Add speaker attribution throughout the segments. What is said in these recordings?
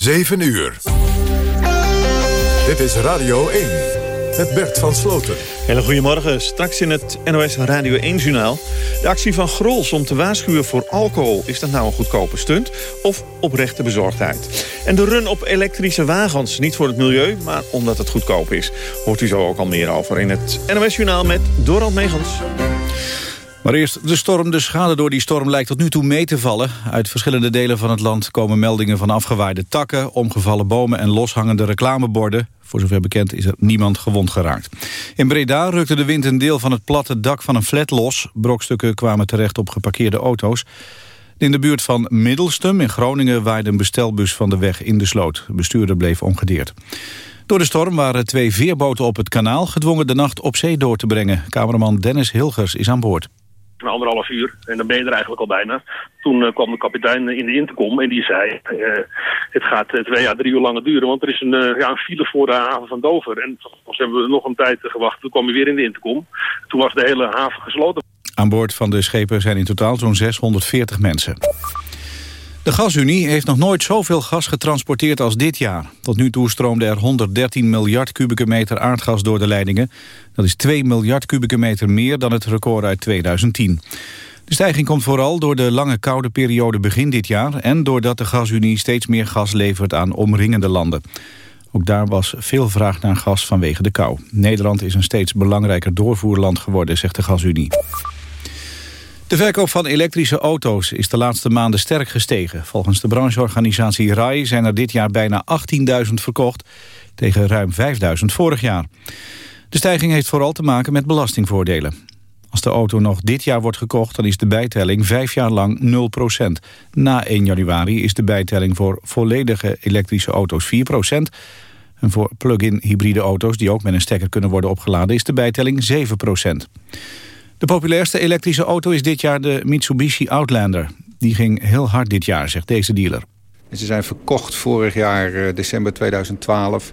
Speaker 1: 7 uur. Dit is Radio 1 met Bert van Sloten.
Speaker 2: Hele goedemorgen. Straks in het NOS Radio 1-journaal. De actie van Grols om te waarschuwen voor alcohol. Is dat nou een goedkope stunt of oprechte bezorgdheid? En de run op elektrische wagens. Niet voor het milieu, maar omdat het goedkoop is. Hoort u zo ook al meer over in het NOS-journaal met Dorald Megens.
Speaker 3: Maar eerst de storm. De schade door die storm lijkt tot nu toe mee te vallen. Uit verschillende delen van het land komen meldingen van afgewaaide takken... omgevallen bomen en loshangende reclameborden. Voor zover bekend is er niemand gewond geraakt. In Breda rukte de wind een deel van het platte dak van een flat los. Brokstukken kwamen terecht op geparkeerde auto's. In de buurt van Middelstum in Groningen waaide een bestelbus van de weg in de sloot. De bestuurder bleef ongedeerd. Door de storm waren twee veerboten op het kanaal gedwongen de nacht op zee door te brengen. Cameraman Dennis Hilgers is aan boord
Speaker 4: na anderhalf uur. En dan ben je er eigenlijk al bijna. Toen uh, kwam de kapitein in de intercom en die zei... Uh, het gaat twee à drie uur langer duren, want er is een, ja, een file voor de haven van Dover. En vervolgens hebben we nog een tijd gewacht. Toen kwam hij weer in de intercom. Toen was de hele haven gesloten.
Speaker 3: Aan boord van de schepen zijn in totaal zo'n 640 mensen. De gasunie heeft nog nooit zoveel gas getransporteerd als dit jaar. Tot nu toe stroomde er 113 miljard kubieke meter aardgas door de leidingen. Dat is 2 miljard kubieke meter meer dan het record uit 2010. De stijging komt vooral door de lange koude periode begin dit jaar... en doordat de gasunie steeds meer gas levert aan omringende landen. Ook daar was veel vraag naar gas vanwege de kou. Nederland is een steeds belangrijker doorvoerland geworden, zegt de gasunie. De verkoop van elektrische auto's is de laatste maanden sterk gestegen. Volgens de brancheorganisatie RAI zijn er dit jaar bijna 18.000 verkocht... tegen ruim 5.000 vorig jaar. De stijging heeft vooral te maken met belastingvoordelen. Als de auto nog dit jaar wordt gekocht, dan is de bijtelling vijf jaar lang 0% Na 1 januari is de bijtelling voor volledige elektrische auto's 4% En voor plug-in hybride auto's, die ook met een stekker kunnen worden opgeladen, is de bijtelling 7 de populairste elektrische auto is dit jaar de Mitsubishi Outlander. Die ging heel hard dit jaar, zegt deze dealer.
Speaker 5: Ze zijn verkocht vorig jaar uh, december 2012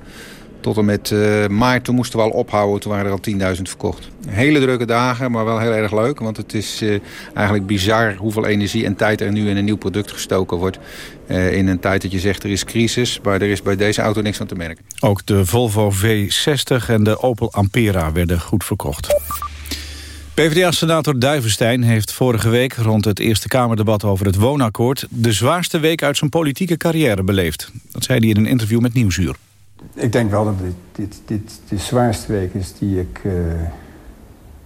Speaker 5: tot en met uh, maart. Toen moesten we al ophouden, toen waren er al 10.000 verkocht. Hele drukke dagen, maar wel heel erg leuk. Want het is uh, eigenlijk bizar hoeveel energie en tijd er nu in een nieuw product gestoken wordt. in een tijd dat je zegt er is crisis, maar er is bij deze auto niks van te merken.
Speaker 3: Ook de Volvo V60 en de Opel Ampera werden goed verkocht. PvdA-senator Duivenstein heeft vorige week rond het Eerste Kamerdebat over het woonakkoord de zwaarste week uit zijn politieke carrière beleefd. Dat zei hij in een interview met Nieuwsuur.
Speaker 6: Ik denk wel dat dit, dit, dit de zwaarste week is die ik uh,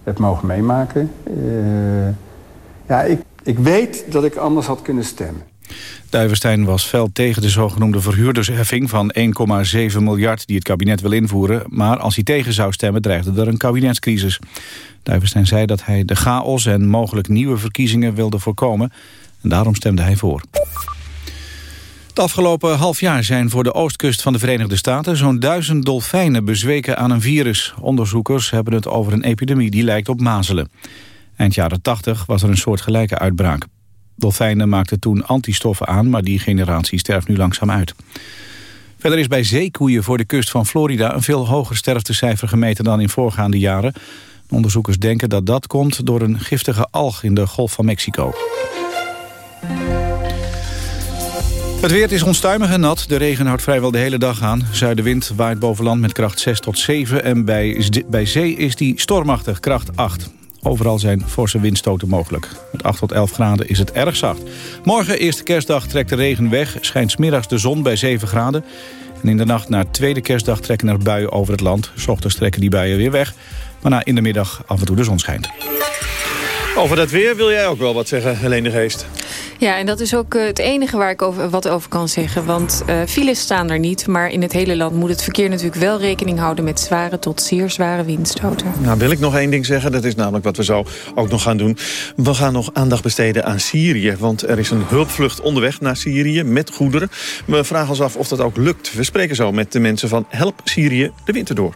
Speaker 6: heb mogen meemaken. Uh, ja, ik, ik weet dat ik anders had kunnen stemmen.
Speaker 3: Duivenstein was fel tegen de zogenoemde verhuurdersheffing van 1,7 miljard die het kabinet wil invoeren. Maar als hij tegen zou stemmen dreigde er een kabinetscrisis. Duivenstein zei dat hij de chaos en mogelijk nieuwe verkiezingen wilde voorkomen. En daarom stemde hij voor. Het afgelopen half jaar zijn voor de oostkust van de Verenigde Staten... zo'n duizend dolfijnen bezweken aan een virus. Onderzoekers hebben het over een epidemie die lijkt op mazelen. Eind jaren 80 was er een soortgelijke uitbraak. Dolfijnen maakten toen antistoffen aan, maar die generatie sterft nu langzaam uit. Verder is bij zeekoeien voor de kust van Florida... een veel hoger sterftecijfer gemeten dan in voorgaande jaren. Onderzoekers denken dat dat komt door een giftige alg in de Golf van Mexico. Het weer is onstuimig en nat. De regen houdt vrijwel de hele dag aan. Zuidenwind waait boven land met kracht 6 tot 7... en bij, bij zee is die stormachtig, kracht 8. Overal zijn forse windstoten mogelijk. Met 8 tot 11 graden is het erg zacht. Morgen, eerste kerstdag, trekt de regen weg. Schijnt smiddags de zon bij 7 graden. En in de nacht naar tweede kerstdag trekken er buien over het land. S ochtends trekken die buien weer weg. Waarna in de middag af en toe de zon schijnt.
Speaker 2: Over dat weer wil jij ook wel wat zeggen, Helene de Geest.
Speaker 7: Ja, en dat is ook eh, het enige waar ik over, wat over kan zeggen. Want uh, files staan er niet, maar in het hele land moet het verkeer natuurlijk wel rekening houden met zware tot zeer zware windstoten.
Speaker 2: Nou, wil ik nog één ding zeggen. Dat is namelijk wat we zo ook nog gaan doen. We gaan nog aandacht besteden aan Syrië. Want er is een hulpvlucht onderweg naar Syrië met goederen. We vragen ons af of dat ook lukt. We spreken zo met de mensen van Help Syrië de winter door.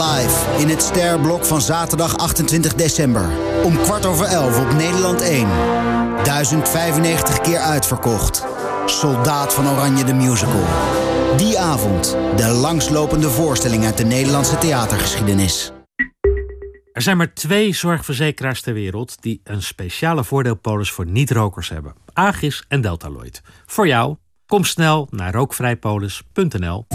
Speaker 8: Live in het Sterblok van zaterdag 28 december. Om kwart over elf op Nederland 1. 1095 keer uitverkocht. Soldaat van Oranje de Musical. Die avond de langslopende voorstelling uit de Nederlandse theatergeschiedenis.
Speaker 9: Er zijn maar twee zorgverzekeraars ter wereld die een speciale voordeelpolis voor niet-rokers hebben: Agis en Deltaloid. Voor jou, kom snel naar rookvrijpolis.nl.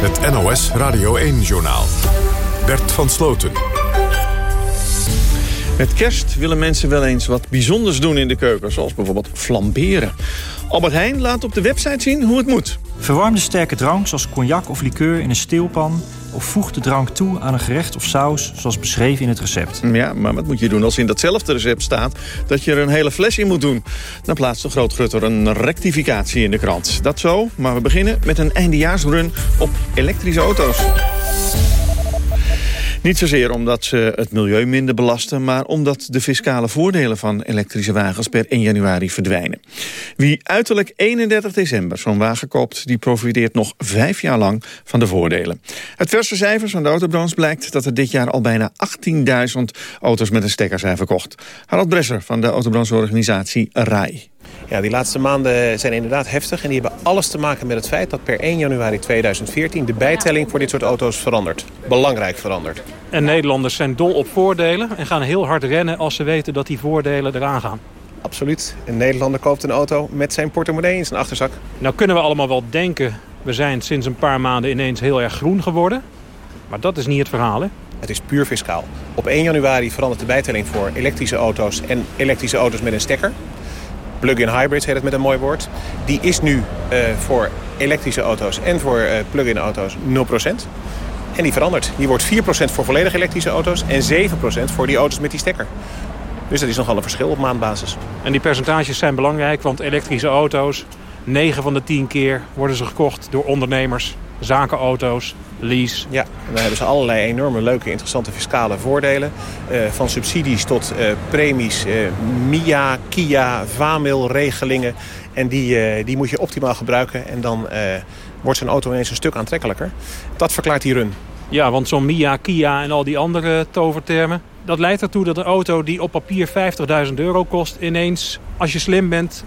Speaker 1: Het NOS Radio 1-journaal. Bert van Sloten.
Speaker 2: Met kerst willen mensen wel eens wat bijzonders doen in de keuken... zoals bijvoorbeeld flamberen. Albert Heijn laat op de website zien hoe het moet.
Speaker 10: Verwarmde sterke drank zoals cognac of liqueur in een steelpan... of voeg de drank toe aan een gerecht of saus zoals beschreven in het recept.
Speaker 2: Ja, maar wat moet je doen als in datzelfde recept staat... dat je er een hele fles in moet doen? Dan plaatst de grootgutter een rectificatie in de krant. Dat zo, maar we beginnen met een eindejaarsrun op elektrische auto's. Niet zozeer omdat ze het milieu minder belasten... maar omdat de fiscale voordelen van elektrische wagens per 1 januari verdwijnen. Wie uiterlijk 31 december zo'n wagen koopt... die profiteert nog vijf jaar lang van de voordelen. Uit verse cijfers van de autobranche blijkt dat er dit jaar al bijna 18.000 auto's met een stekker zijn verkocht. Harald Bresser van de autobrancheorganisatie RAI.
Speaker 11: Ja, die laatste maanden zijn inderdaad heftig. En die hebben alles te maken met het feit dat per 1 januari 2014... de bijtelling voor dit soort auto's verandert. Belangrijk verandert.
Speaker 12: En Nederlanders zijn dol op voordelen... en gaan heel hard rennen als ze weten dat die voordelen eraan gaan.
Speaker 11: Absoluut. Een Nederlander koopt een auto met zijn portemonnee in zijn achterzak.
Speaker 12: Nou kunnen we allemaal wel denken... we zijn sinds een paar maanden ineens heel erg groen geworden. Maar dat is niet het verhaal, hè?
Speaker 11: Het is puur fiscaal. Op 1 januari verandert de bijtelling voor elektrische auto's... en elektrische auto's met een stekker plug-in hybrids heet het met een mooi woord. Die is nu uh, voor elektrische auto's en voor uh, plug-in auto's 0%. En die verandert. Die wordt 4% voor volledig elektrische auto's en 7% voor die auto's met die stekker. Dus dat is nogal een verschil op maandbasis.
Speaker 12: En die percentages zijn belangrijk, want elektrische auto's... 9 van de 10 keer worden ze gekocht door ondernemers, zakenauto's, lease.
Speaker 11: Ja, en dan hebben ze allerlei enorme leuke, interessante fiscale voordelen. Uh, van subsidies tot uh, premies, uh, MIA, KIA, VAMIL-regelingen. En die, die moet je optimaal gebruiken en dan wordt zo'n auto ineens een stuk aantrekkelijker. Dat verklaart die run.
Speaker 12: Ja, want zo'n MIA, KIA en al die andere tovertermen... dat leidt ertoe dat een auto die op papier 50.000 euro kost... ineens, als je slim bent,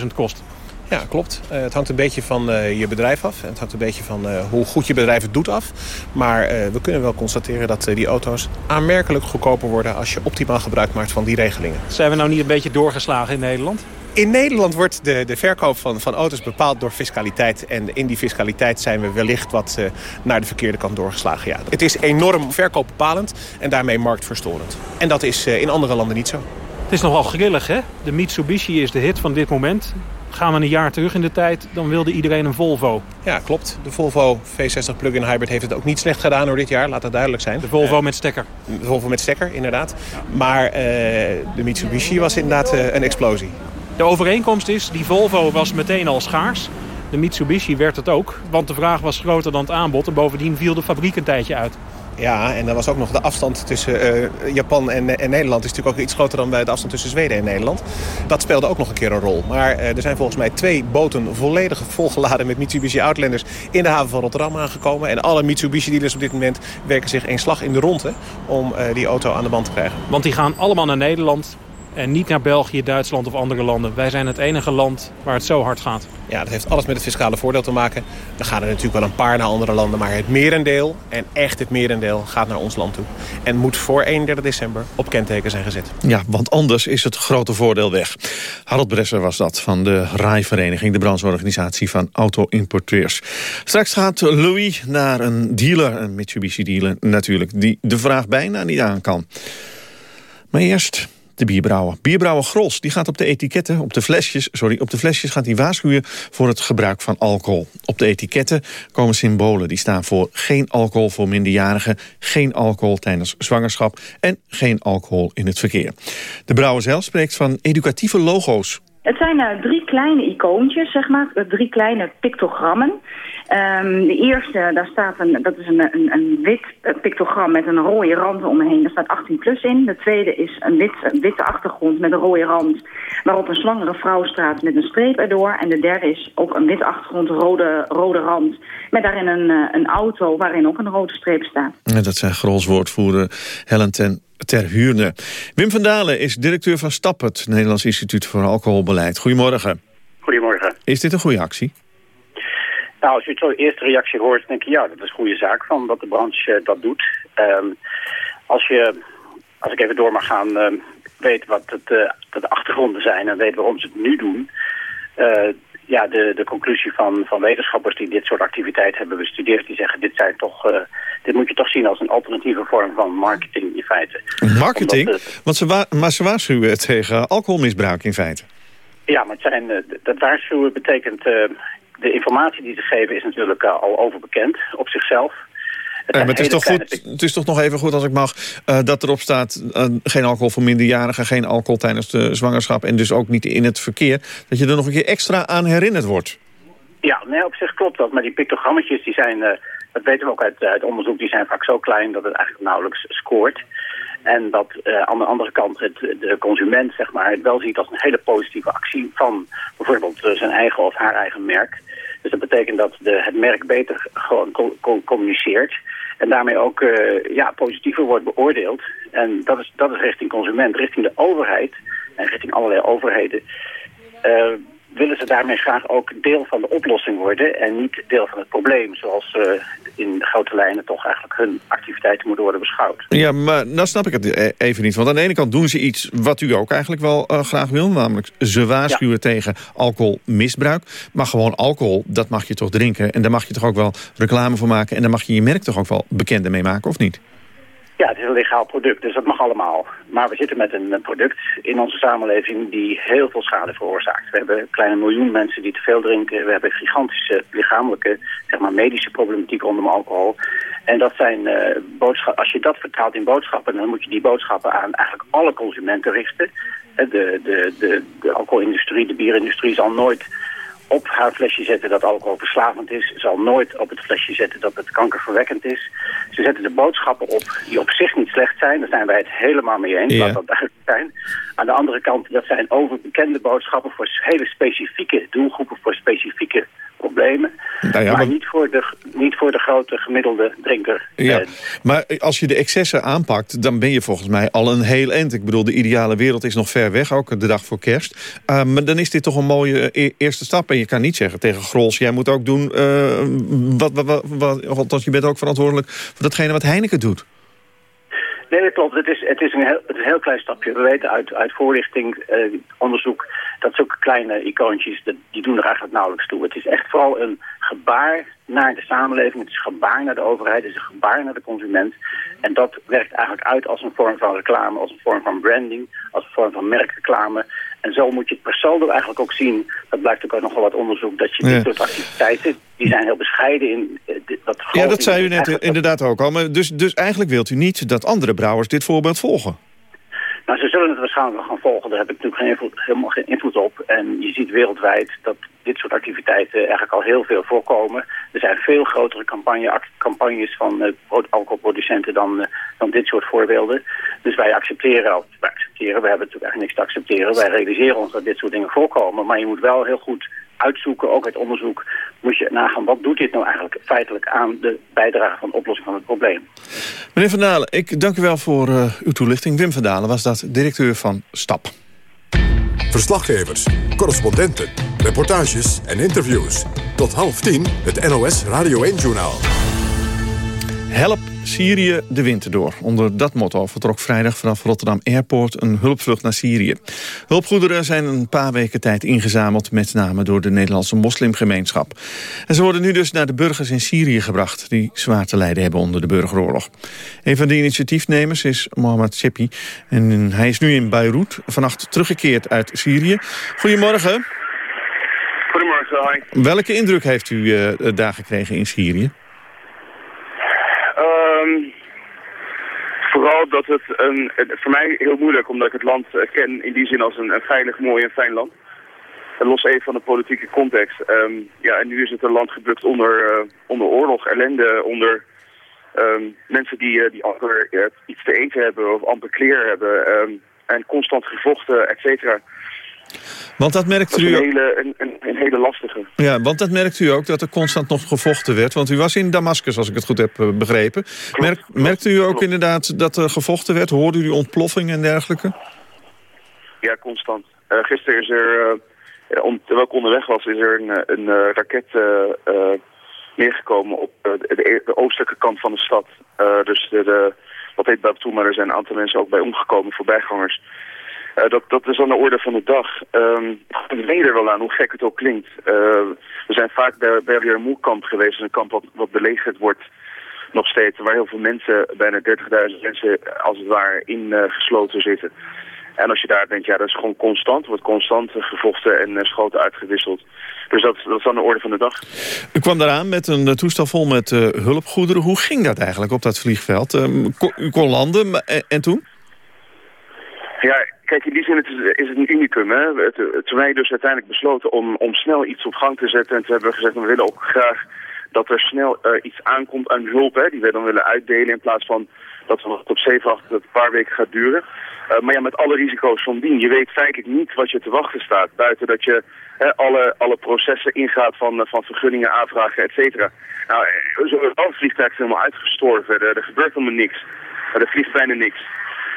Speaker 12: 15.000 kost.
Speaker 11: Ja, klopt. Uh, het hangt een beetje van uh, je bedrijf af. Het hangt een beetje van uh, hoe goed je bedrijf het doet af. Maar we kunnen wel constateren dat die auto's aanmerkelijk goedkoper worden... als je optimaal gebruik maakt van die regelingen.
Speaker 12: Zijn we nou niet een beetje doorgeslagen in Nederland?
Speaker 11: In Nederland wordt de, de verkoop van, van auto's bepaald door fiscaliteit. En in die fiscaliteit zijn we wellicht wat naar de verkeerde kant doorgeslagen. Ja, het is enorm verkoopbepalend en daarmee marktverstorend. En dat is in andere landen niet zo.
Speaker 12: Het is nogal grillig, hè? De Mitsubishi is de hit van dit moment. Gaan we een jaar terug in de tijd, dan wilde iedereen een Volvo.
Speaker 11: Ja, klopt. De Volvo V60 plug-in hybrid heeft het ook niet slecht gedaan door dit jaar. Laat dat duidelijk zijn.
Speaker 12: De Volvo uh, met stekker.
Speaker 11: De Volvo met stekker, inderdaad. Maar uh, de Mitsubishi was inderdaad uh, een explosie.
Speaker 12: De overeenkomst is, die Volvo was meteen al schaars. De Mitsubishi werd het ook, want de vraag was groter dan het aanbod. En bovendien viel de fabriek een tijdje uit.
Speaker 11: Ja, en dan was ook nog de afstand tussen uh, Japan en, en, Nederland... is natuurlijk ook iets groter dan bij de afstand tussen Zweden en Nederland. Dat speelde ook nog een keer een rol. Maar uh, er zijn volgens mij twee boten volledig volgeladen met Mitsubishi Outlanders... in de haven van Rotterdam aangekomen. En alle Mitsubishi-dealers op dit moment werken zich een slag in de ronde... om die auto aan de band te krijgen.
Speaker 12: Want die gaan allemaal naar Nederland en niet naar België, Duitsland of andere landen. Wij zijn het enige land waar het zo hard gaat.
Speaker 11: Ja, dat heeft alles met het fiscale voordeel te maken. Er gaan er natuurlijk wel een paar naar andere landen. Maar het merendeel, en echt het merendeel, gaat naar ons land toe. En moet voor 31 december op kenteken zijn gezet.
Speaker 2: Ja, want anders is het grote voordeel weg. Harold Bresser was dat van de RAI-vereniging... de brancheorganisatie van auto-importeurs. Straks gaat Louis naar een dealer, een Mitsubishi-dealer natuurlijk... die de vraag bijna niet aan kan. Maar eerst de bierbrouwer. Bierbrouwer Gros die gaat op de etiketten, op de flesjes, sorry, op de flesjes gaat hij waarschuwen voor het gebruik van alcohol. Op de etiketten komen symbolen die staan voor geen alcohol voor minderjarigen, geen alcohol tijdens zwangerschap en geen alcohol in het verkeer. De brouwer zelf spreekt van educatieve logo's.
Speaker 13: Het zijn uh, drie kleine icoontjes, zeg maar, drie kleine pictogrammen. Um, de eerste, daar staat een, dat is een, een, een wit pictogram met een rode rand omheen. Daar staat 18 plus in. De tweede is een, wit, witte achtergrond met een rode rand. Waarop een zwangere vrouw staat met een streep erdoor. En de derde is ook een witte achtergrond, rode, rode rand. Met daarin een, eh, een auto waarin ook een rode streep staat.
Speaker 2: En dat zijn grolswoordvoerder Helen ten ter huurde. Wim van Dalen is directeur van STAP, het Nederlands Instituut voor Alcoholbeleid. Goedemorgen.
Speaker 14: Goedemorgen.
Speaker 2: Is dit een goede actie?
Speaker 14: Nou, als je zo'n eerste reactie hoort, denk je ja, dat is een goede zaak van dat de branche eh, dat doet. Ehm, als je, als ik even door mag gaan, ehm, weet wat het, uh, de achtergronden zijn en weet waarom ze het nu doen. Uh, ja, de, de conclusie van, van wetenschappers die dit soort activiteiten hebben bestudeerd, die zeggen dit zijn toch, dit moet je toch zien als een alternatieve vorm van marketing in feite.
Speaker 2: Marketing? Want ze maar ze waarschuwen tegen alcoholmisbruik in feite.
Speaker 14: Ja, maar het zijn, dat waarschuwen betekent de informatie die ze geven is natuurlijk al overbekend op zichzelf.
Speaker 2: Het, maar het, is toch goed, het is toch nog even goed als ik mag uh, dat erop staat... Uh, geen alcohol voor minderjarigen, geen alcohol tijdens de zwangerschap... en dus ook niet in het verkeer, dat je er nog een keer extra aan herinnerd wordt.
Speaker 14: Ja, nee, op zich klopt dat. Maar die pictogrammetjes, die zijn, dat weten we ook uit, uit onderzoek... die zijn vaak zo klein dat het eigenlijk nauwelijks scoort. En dat uh, aan de andere kant het, de consument zeg maar, het wel ziet als een hele positieve actie van bijvoorbeeld uh, zijn eigen of haar eigen merk. Dus dat betekent dat de, het merk beter gewoon communiceert. En daarmee ook uh, ja, positiever wordt beoordeeld. En dat is, dat is richting consument, richting de overheid en richting allerlei overheden. Uh, willen ze daarmee graag ook deel van de oplossing worden en niet deel van het probleem, zoals uh, in grote lijnen toch eigenlijk hun activiteiten moeten worden beschouwd.
Speaker 2: Ja, maar dan snap ik het e- even niet. Want aan de ene kant doen ze iets wat u ook eigenlijk wel uh, graag wil, namelijk ze waarschuwen ja. tegen alcoholmisbruik. Maar gewoon alcohol, dat mag je toch drinken en daar mag je toch ook wel reclame voor maken en daar mag je je merk toch ook wel bekender mee maken, of niet?
Speaker 14: Ja, het is een legaal product, dus dat mag allemaal. Maar we zitten met een product in onze samenleving die heel veel schade veroorzaakt. We hebben een kleine miljoen mensen die te veel drinken. We hebben gigantische lichamelijke, zeg maar medische problematiek rondom alcohol. En dat zijn uh, boodschappen, als je dat vertaalt in boodschappen, dan moet je die boodschappen aan eigenlijk alle consumenten richten. De, de, de, de alcoholindustrie, de bierindustrie zal nooit op haar flesje zetten dat alcohol verslavend is. Zal nooit op het flesje zetten dat het kankerverwekkend is. Ze zetten de boodschappen op die op zich niet slecht zijn. Daar zijn wij het helemaal mee eens. Ja. Laat dat duidelijk zijn. Aan de andere kant, dat zijn overbekende boodschappen voor hele specifieke doelgroepen, voor specifieke problemen. Nou ja, maar, maar niet, voor de, niet voor de grote gemiddelde drinker.
Speaker 2: Ja, maar als je de excessen aanpakt, dan ben je volgens mij al een heel eind. Ik bedoel, de ideale wereld is nog ver weg, ook de dag voor kerst. Uh, maar dan is dit toch een mooie e eerste stap. En je kan niet zeggen tegen Grols, jij moet ook doen... Uh, wat, wat, wat, wat, want je bent ook verantwoordelijk voor datgene wat Heineken doet.
Speaker 14: Nee, dat klopt. Het is, het is, een, heel, het is een heel klein stapje. We weten uit, uit voorlichting, uh, onderzoek, dat zulke kleine icoontjes, dat, die doen er eigenlijk nauwelijks toe. Het is echt vooral een gebaar naar de samenleving. Het is een gebaar naar de overheid. Het is een gebaar naar de consument. En dat werkt eigenlijk uit als een vorm van reclame, als een vorm van branding, als een vorm van merkreclame. En zo moet je het per saldo eigenlijk ook zien. Dat blijkt ook uit nogal wat onderzoek. Dat je ja. dit soort activiteiten, die zijn heel bescheiden in...
Speaker 2: Dat ja, dat zei u net inderdaad ook al. Maar dus, dus eigenlijk wilt u niet dat andere brouwers dit voorbeeld volgen?
Speaker 14: Nou, ze zullen het waarschijnlijk wel gaan volgen. Daar heb ik natuurlijk geen helemaal geen invloed op. En je ziet wereldwijd dat dit soort activiteiten eigenlijk al heel veel voorkomen. Er zijn veel grotere campagne, campagnes van uh, alcoholproducenten dan, uh, dan dit soort voorbeelden. Dus wij accepteren, wij accepteren, we hebben natuurlijk eigenlijk niks te accepteren. Wij realiseren ons dat dit soort dingen voorkomen. Maar je moet wel heel goed uitzoeken, ook uit onderzoek, moet je nagaan wat doet dit nou eigenlijk feitelijk aan de bijdrage van de oplossing van het probleem.
Speaker 2: Meneer Van Dalen, ik dank u wel voor uh, uw toelichting. Wim Van Dalen was dat directeur van STAP.
Speaker 1: Verslaggevers, correspondenten, reportages en interviews. Tot half tien het NOS Radio 1-journaal.
Speaker 2: Help Syrië de winter door. Onder dat motto vertrok vrijdag vanaf Rotterdam Airport een hulpvlucht naar Syrië. Hulpgoederen zijn een paar weken tijd ingezameld... met name door de Nederlandse moslimgemeenschap. En ze worden nu dus naar de burgers in Syrië gebracht... die zwaar te lijden hebben onder de burgeroorlog. Een van de initiatiefnemers is Mohamed Seppi. En hij is nu in Beirut, vannacht teruggekeerd uit Syrië. Goedemorgen.
Speaker 15: Goedemorgen, hi.
Speaker 2: Welke indruk heeft u uh, daar gekregen in Syrië?
Speaker 15: Um, vooral dat het voor mij heel moeilijk, omdat ik het land ken in die zin als een, veilig, mooi en fijn land. Los even van de politieke context. Um, ja, en nu is het een land gebukt onder, uh, onder oorlog, ellende, onder um, mensen die, uh, die amper iets te eten hebben of amper kleren hebben. En constant gevochten, et cetera.
Speaker 2: Want dat merkt
Speaker 15: dat
Speaker 2: u...
Speaker 15: Een hele, een, een, een, hele lastige.
Speaker 2: Ja, want dat merkt u ook, dat er constant nog gevochten werd. Want u was in Damascus, als ik het goed heb begrepen. Merk, merkt u ook Klopt. inderdaad dat er gevochten werd? Hoorde u ontploffingen en dergelijke?
Speaker 15: Ja, constant. Uh, gisteren is er, uh, on, terwijl ik onderweg was, is er een, een uh, raket neergekomen op de, de, oostelijke kant van de stad. dus de, de, wat heet Babtoe, maar er zijn een aantal mensen ook bij omgekomen, voorbijgangers. Uh, dat, dat is aan de orde van de dag. Um, ik weet er wel aan, hoe gek het ook klinkt. Uh, we zijn vaak bij Berlier Moerkamp geweest. een kamp wat, wat belegerd wordt nog steeds. Waar heel veel mensen, bijna 30.000 mensen als het ware ingesloten uh, zitten. En als je daar denkt, ja, dat is gewoon constant. wordt constant gevochten en schoten uitgewisseld. Dus dat, dat is aan de orde van de dag.
Speaker 2: U kwam daaraan met een toestel vol met hulpgoederen. Hoe ging dat eigenlijk op dat vliegveld? Um, u kon landen en, en toen?
Speaker 15: Ja, Kijk, in die zin is het een unicum. Hè? toen wij dus uiteindelijk besloten om, om snel iets op gang te zetten... en toen hebben we gezegd, we willen ook graag dat er snel uh, iets aankomt aan hulp... Hè, die we dan willen uitdelen in plaats van dat we op zee wachten dat het een paar weken gaat duren. Uh, maar ja, met alle risico's van dien. Je weet feitelijk niet wat je te wachten staat. Buiten dat je hè, alle, alle processen ingaat van, van vergunningen, aanvragen, et cetera. Nou, zo het vliegtuig is helemaal uitgestorven. Er, er gebeurt helemaal niks. Er vliegt bijna niks.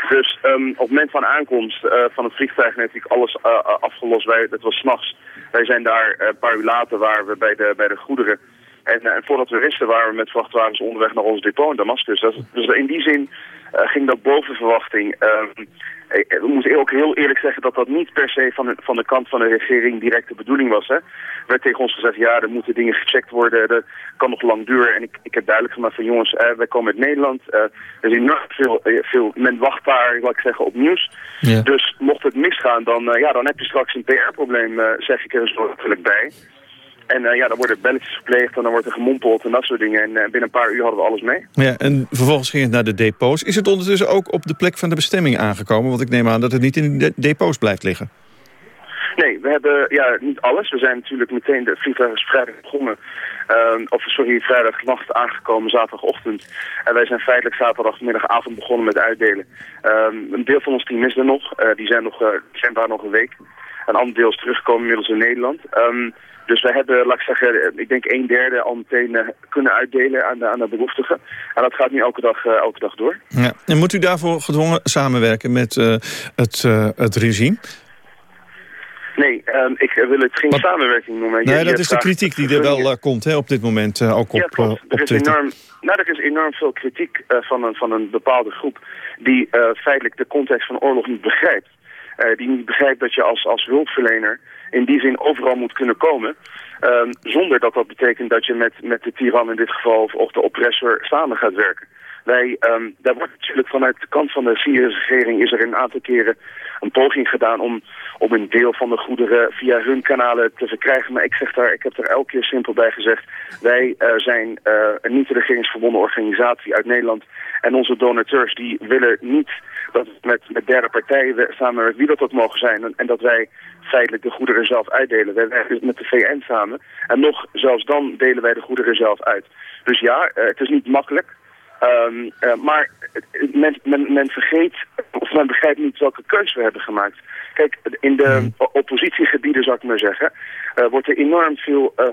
Speaker 15: Dus um, op het moment van aankomst uh, van het vliegtuig natuurlijk alles uh, afgelost. Wij, dat was s'nachts. Wij zijn daar een paar uur later waren we bij de, bij de goederen. En, en voordat we wisten waren we met vrachtwagens onderweg naar ons depot in Damascus. Dus in die zin ging dat boven verwachting. Um, we moeten ook heel eerlijk zeggen dat dat niet per se van de, van de kant van de regering direct de bedoeling was. Hè. Er werd tegen ons gezegd, ja, er moeten dingen gecheckt worden, dat kan nog lang duren. En ik, ik heb duidelijk gemaakt van jongens, eh, wij komen uit Nederland. Uh, er is enorm veel, veel, men wacht daar, laat ik zeggen, op nieuws. Ja. Dus mocht het misgaan, dan, ja, dan heb je straks een PR-probleem, zeg ik er zo natuurlijk bij. En uh, ja, dan worden belletjes gepleegd en dan wordt er gemompeld en dat soort dingen. En uh, binnen een paar uur hadden we alles mee.
Speaker 2: Ja, en vervolgens ging het naar de depots. Is het ondertussen ook op de plek van de bestemming aangekomen? Want ik neem aan dat het niet in de depots blijft liggen.
Speaker 15: Nee, we hebben ja, niet alles. We zijn natuurlijk meteen, de vliegtuig is vrijdag begonnen. Uh, of sorry, vrijdagnacht aangekomen, zaterdagochtend. En wij zijn feitelijk zaterdagmiddagavond begonnen met uitdelen. Um, een deel van ons team is er nog. Uh, die zijn, nog, zijn daar nog een week. Een ander deel is teruggekomen inmiddels in Nederland. Um, dus we hebben, laat ik zeggen, ik denk een derde al meteen uh, kunnen uitdelen aan de, aan de behoeftigen. En dat gaat nu elke dag, uh, elke dag door.
Speaker 2: Ja. En moet u daarvoor gedwongen samenwerken met uh, het, het regime?
Speaker 15: Nee, um, ik wil het geen samenwerking noemen.
Speaker 2: Nee, je, dat is de kritiek die er wel komt hè, op dit moment, ook op, ja, op
Speaker 15: er is Enorm, nou, er is enorm veel kritiek van, een, van een bepaalde groep die feitelijk de context van oorlog niet begrijpt. die niet begrijpt dat je als, als hulpverlener in die zin overal moet kunnen komen. Um, zonder dat dat betekent dat je met, met de tiran in dit geval of, of de oppressor samen gaat werken. Wij, um, daar wordt natuurlijk vanuit de kant van de Syrische regering is er een aantal keren een poging gedaan om, om een deel van de goederen via hun kanalen te verkrijgen. Maar ik, zeg daar, ik heb er elke keer simpel bij gezegd, wij uh, zijn een niet-regeringsverbonden organisatie uit Nederland. En onze donateurs die willen niet dat met, met derde partijen samenwerken, wie dat ook mogen zijn. En, dat wij feitelijk de goederen zelf uitdelen. Wij werken met de VN samen. En nog, zelfs dan delen wij de goederen zelf uit. Dus ja, uh, het is niet makkelijk. Um, uh, maar men, men, men, vergeet, of men begrijpt niet welke keuze we hebben gemaakt. Kijk, in de hmm. oppositiegebieden, zou ik maar zeggen, uh, wordt er enorm veel uh,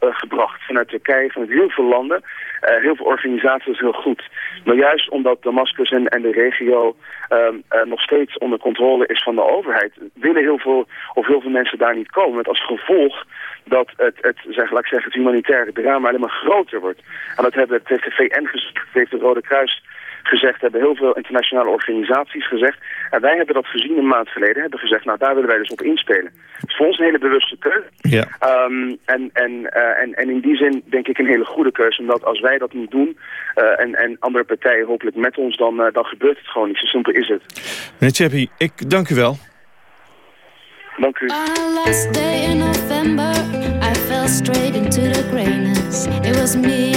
Speaker 15: gebracht vanuit Turkije, vanuit heel veel landen. heel veel organisaties heel goed. Maar juist omdat Damascus en, en de regio um, nog steeds onder controle is van de overheid, willen heel veel, of heel veel mensen daar niet komen. Met als gevolg dat het, het, zeg, laat ik zeggen, het humanitaire drama alleen maar groter wordt. En dat, hebben, het heeft de VN gezegd, het heeft de Rode Kruis gezegd, hebben heel veel internationale organisaties gezegd. En wij hebben dat gezien een maand geleden, hebben gezegd, nou daar willen wij dus op inspelen. Het is voor ons een hele bewuste keuze.
Speaker 2: Ja.
Speaker 15: Um, en, en, uh, en, en in die zin denk ik een hele goede keuze, omdat als wij dat niet doen, uh, en, en andere partijen hopelijk met ons, dan, uh, dan gebeurt het gewoon niet. Zo simpel is het.
Speaker 2: Meneer Chappie, ik dank u wel.
Speaker 15: Dank u.
Speaker 16: last day in November, I fell straight into the grayness. It was me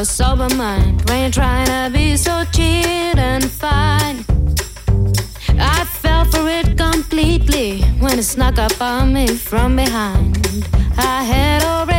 Speaker 16: your sober mind when you're trying to be so cheered and fine. I fell for it completely when it snuck up on me from behind. I had already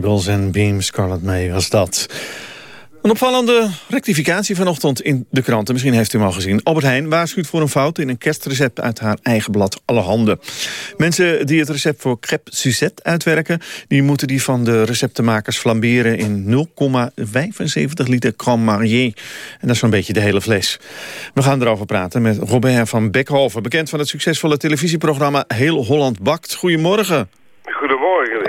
Speaker 16: Cables
Speaker 2: en Beams, Scarlett May was dat. Een opvallende rectificatie vanochtend in de kranten. Misschien heeft u hem al gezien. Albert Heijn waarschuwt voor een fout in een kerstrecept uit haar eigen blad Allerhande. Mensen die het recept voor crêpe Suzette uitwerken... die moeten die van de receptenmakers flamberen in 0,75 liter Grand Marnier. En dat is zo'n beetje de hele fles. We gaan erover praten met Robert van Beckhoven... bekend van het succesvolle televisieprogramma Heel Holland Bakt. Goedemorgen.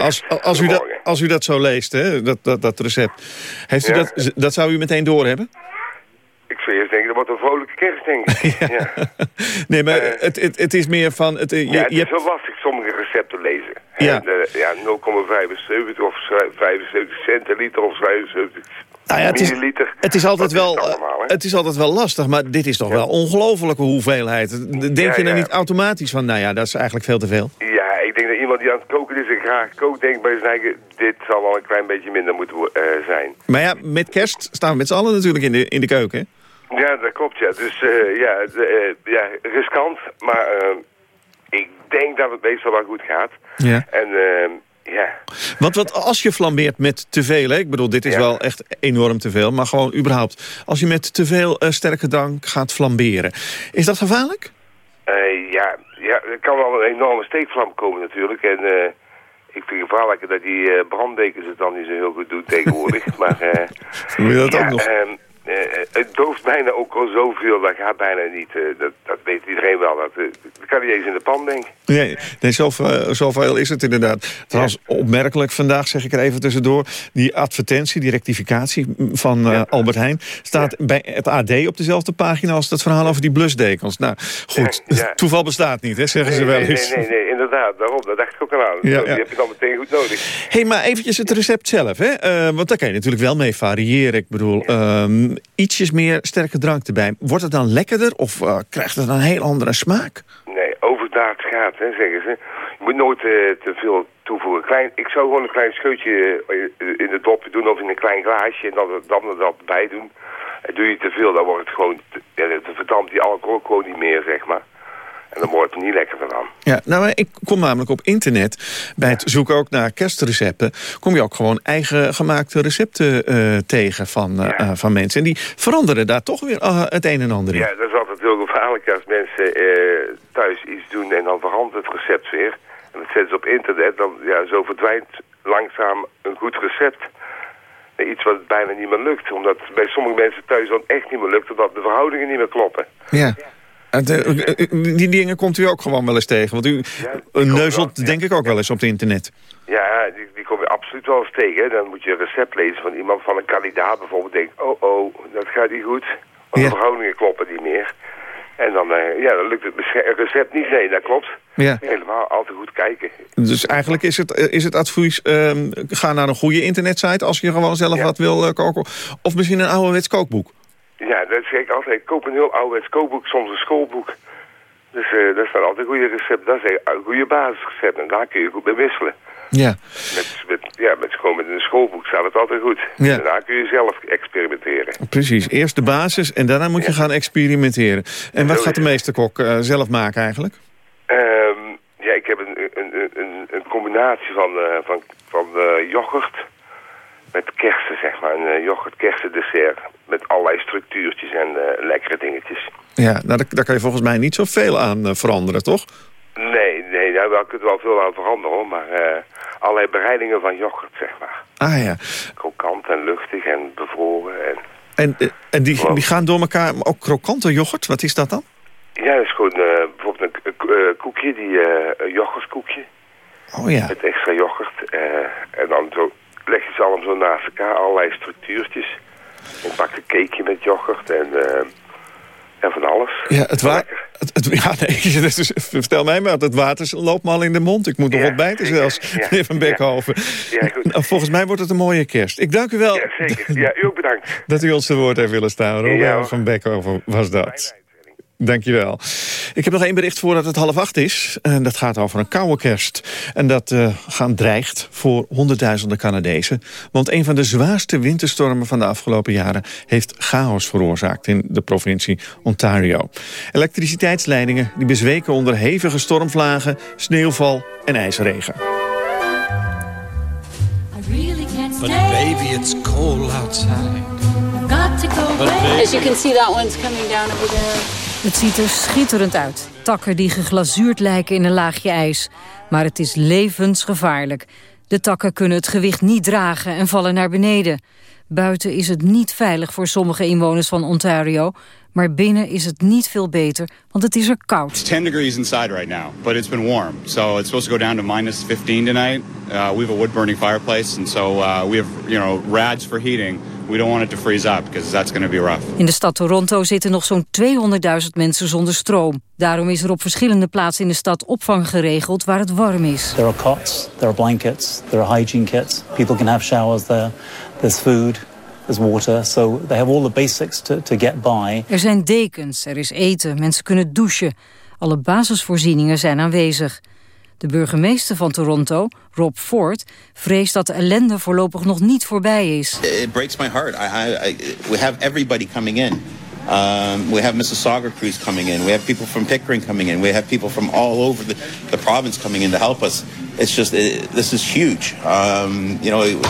Speaker 2: Als, als, u, dat, als u dat zo leest, hè, dat, dat, dat recept, heeft u
Speaker 17: Ja.
Speaker 2: dat, dat zou u meteen doorhebben?
Speaker 17: Ik zou eerst denken, dat wordt een vrolijke kerst, denk ik. ja.
Speaker 2: Nee, maar het, het, het is meer van... Het, eh, je,
Speaker 17: ja, het
Speaker 2: je
Speaker 17: is
Speaker 2: hebt,
Speaker 17: wel lastig sommige recepten lezen.
Speaker 2: Ja.
Speaker 17: Eh, ja 0,75 of 75 centiliter of 75
Speaker 2: nou ja, het, is, het, is altijd
Speaker 17: is
Speaker 2: wel,
Speaker 17: het allemaal, hè?
Speaker 2: het is altijd wel lastig, maar dit is toch wel ongelofelijke hoeveelheid. Denk
Speaker 17: Ja,
Speaker 2: je dan
Speaker 17: ja.
Speaker 2: niet automatisch van, nou ja, dat is eigenlijk veel te veel?
Speaker 17: Ik denk dat iemand die aan het koken is en graag kookt, denkt bij zijn eigen, dit zal wel een klein beetje minder moeten eh, zijn.
Speaker 2: Maar ja, met kerst staan we met z'n allen natuurlijk in de, in de keuken.
Speaker 17: Ja, dat klopt, ja. Dus eh, ja, het, eh, ja, riskant, maar ik denk dat het meestal wel goed gaat.
Speaker 2: Ja.
Speaker 17: En ja,
Speaker 2: Want wat, als je flambeert met te veel, hè? ik bedoel, dit is wel echt enorm te veel, maar gewoon überhaupt. Als je met te veel sterke drank gaat flamberen, is dat gevaarlijk?
Speaker 17: Ja, ja, er kan wel een enorme steekvlam komen natuurlijk. En eh, ik vind het gevaarlijker dat die eh, branddekens het dan niet zo heel goed doen tegenwoordig. maar
Speaker 2: Doe je dat
Speaker 17: ja,
Speaker 2: ook nog?
Speaker 17: ehm, eh, het dooft bijna ook al zoveel, dat gaat bijna niet. eh, dat, dat weet iedereen wel. Dat, eh, dat kan niet eens in de pan, denk ik.
Speaker 2: Nee, nee zoveel, zoveel is het inderdaad. Trouwens, opmerkelijk vandaag, zeg ik er even tussendoor... die advertentie, die rectificatie van Albert Heijn... staat bij het AD op dezelfde pagina als dat verhaal over die blusdekens. Nou, goed, toeval bestaat niet, hè, zeggen ze wel eens.
Speaker 17: nee, nee, nee, inderdaad. Daarom, dat dacht ik ook al aan. Die heb je dan meteen goed nodig.
Speaker 2: hey, maar eventjes het recept zelf, hè? Want daar kan je natuurlijk wel mee variëren. Ik bedoel, ietsjes meer sterke drank erbij. Wordt het dan lekkerder of eh, krijgt het een heel andere smaak?
Speaker 17: Nee, overdaad gaat, hè, zeggen ze. Je moet nooit eh, te veel toevoegen. Klein, ik zou gewoon een klein scheutje eh, in de dop doen of in een klein glaasje en dan, dan er dat bij doen. En doe je te veel, dan wordt het gewoon, te- verdampt die alcohol gewoon niet meer, zeg maar. En dan wordt het niet lekkerder dan.
Speaker 2: Ja, nou, ik kom namelijk op internet, bij het zoeken ook naar kerstrecepten... kom je ook gewoon eigen gemaakte recepten eh, tegen van, eh, eh, van mensen. En die veranderen daar toch weer het een en ander in.
Speaker 17: Ja, dat is altijd heel gevaarlijk als mensen thuis iets doen en dan verandert het recept weer. En dat zetten ze op internet, dan ja, zo verdwijnt langzaam een goed recept. Iets wat bijna niet meer lukt, omdat bij sommige mensen thuis dan echt niet meer lukt, omdat de verhoudingen niet meer kloppen.
Speaker 2: Ja. De- eh, eh, die dingen komt u ook gewoon wel eens tegen. Want u eh, neuzelt denk ik ook wel eens op het internet.
Speaker 17: Ja, die, die kom je absoluut wel eens tegen. Dan moet je een recept lezen van iemand van een kandidaat bijvoorbeeld. Denkt, oh oh, dat gaat niet goed. Want de verhoudingen kloppen niet meer. En dan, eh, ja, dan lukt het recept niet. Nee, dat klopt.
Speaker 2: Ja.
Speaker 17: Helemaal altijd goed kijken.
Speaker 2: Dus eigenlijk is het, eh, is het advies... ehm, ga naar een goede internetsite als je gewoon zelf wat wil eh, koken. Of misschien een ouderwets kookboek.
Speaker 17: Ja, dat zeg ik altijd. Koop een heel ouderwets kookboek, soms een schoolboek. Dus eh daar staan altijd goede recepten. Dat is een goede basisrecepten. En daar kun je goed mee wisselen.
Speaker 2: Ja.
Speaker 17: Met, met, ja, met, gewoon met een schoolboek staat het altijd goed.
Speaker 2: Ja.
Speaker 17: Daarna kun je zelf experimenteren.
Speaker 2: Precies. Eerst de basis en daarna moet je gaan experimenteren. En wat gaat de meesterkok eh, zelf maken eigenlijk?
Speaker 17: Ehm, ja, ik heb een, een, een, een, combinatie van, eh, van, van yoghurt met kersen, zeg maar. Een uh, yoghurt kersen dessert met allerlei structuurtjes en lekkere dingetjes.
Speaker 2: Ja, nou, daar, daar, kan je volgens mij niet zoveel aan veranderen, toch?
Speaker 17: Nee, nee, daar wel, kun je wel veel aan veranderen, hoor. Maar allerlei bereidingen van yoghurt, zeg maar.
Speaker 2: Ah ja.
Speaker 17: Krokant en luchtig en bevroren. En,
Speaker 2: en, en die, die gaan door elkaar, ook krokante yoghurt, wat is dat dan?
Speaker 17: Ja, dat is gewoon bijvoorbeeld een koekje, die yoghurtkoekje.
Speaker 2: Oh ja.
Speaker 17: Met extra yoghurt. en dan zo, leg je ze allemaal zo naast elkaar, allerlei structuurtjes. Een bakken cakeje met yoghurt en, en van alles.
Speaker 2: Ja, het water. Het, het, ja, nee, dus, vertel mij maar, het water loopt me al in de mond. Ik moet nog wat bijten zelfs, ja, meneer Van Beckhoven. Ja, goed. Nou, volgens mij wordt het een mooie kerst. Ik dank u wel.
Speaker 17: Ja, zeker. Ja, u ook bedankt.
Speaker 2: Dat u ons te woord heeft willen staan. Robert van Beckhoven was dat. Dankjewel. Ik heb nog één bericht voordat het half acht is. En dat gaat over een koude kerst. En dat uh, gaan dreigt voor honderdduizenden Canadezen. Want een van de zwaarste winterstormen van de afgelopen jaren... heeft chaos veroorzaakt in de provincie Ontario. Elektriciteitsleidingen die bezweken onder hevige stormvlagen... sneeuwval en ijsregen.
Speaker 18: But baby, it's cold outside.
Speaker 19: As you can see, that one's coming down over there.
Speaker 20: Het ziet er schitterend uit. Takken die geglazuurd lijken in een laagje ijs. Maar het is levensgevaarlijk. De takken kunnen het gewicht niet dragen en vallen naar beneden. Buiten is het niet veilig voor sommige inwoners van Ontario. Maar binnen is het niet veel beter, want het is er koud.
Speaker 21: It's 10 degrees inside right now, but it's been warm. So it's supposed to go down to minus 15 tonight. Uh, we have a wood burning fireplace, and so uh, we have you know rads for heating. We don't want it to freeze up because that's going to be rough.
Speaker 20: In de stad Toronto zitten nog zo'n 200.000 mensen zonder stroom. Daarom is er op verschillende plaatsen in de stad opvang geregeld waar het warm is.
Speaker 22: There are cots, there are blankets, there are hygiene kits. People can have showers there. There's food. There's water, so they have all the basics to, to get by.
Speaker 20: Er zijn dekens, er is eten, mensen kunnen douchen. Alle basisvoorzieningen zijn aanwezig. De burgemeester van Toronto, Rob Ford, vreest dat de ellende voorlopig nog niet voorbij is.
Speaker 23: It breaks my heart. I, I, we have everybody coming in. Um, we have Mississauga crews coming in. We have people from Pickering coming in. We have people from all over the, the province coming in to help us. It's just, it, this is huge. Um, you know,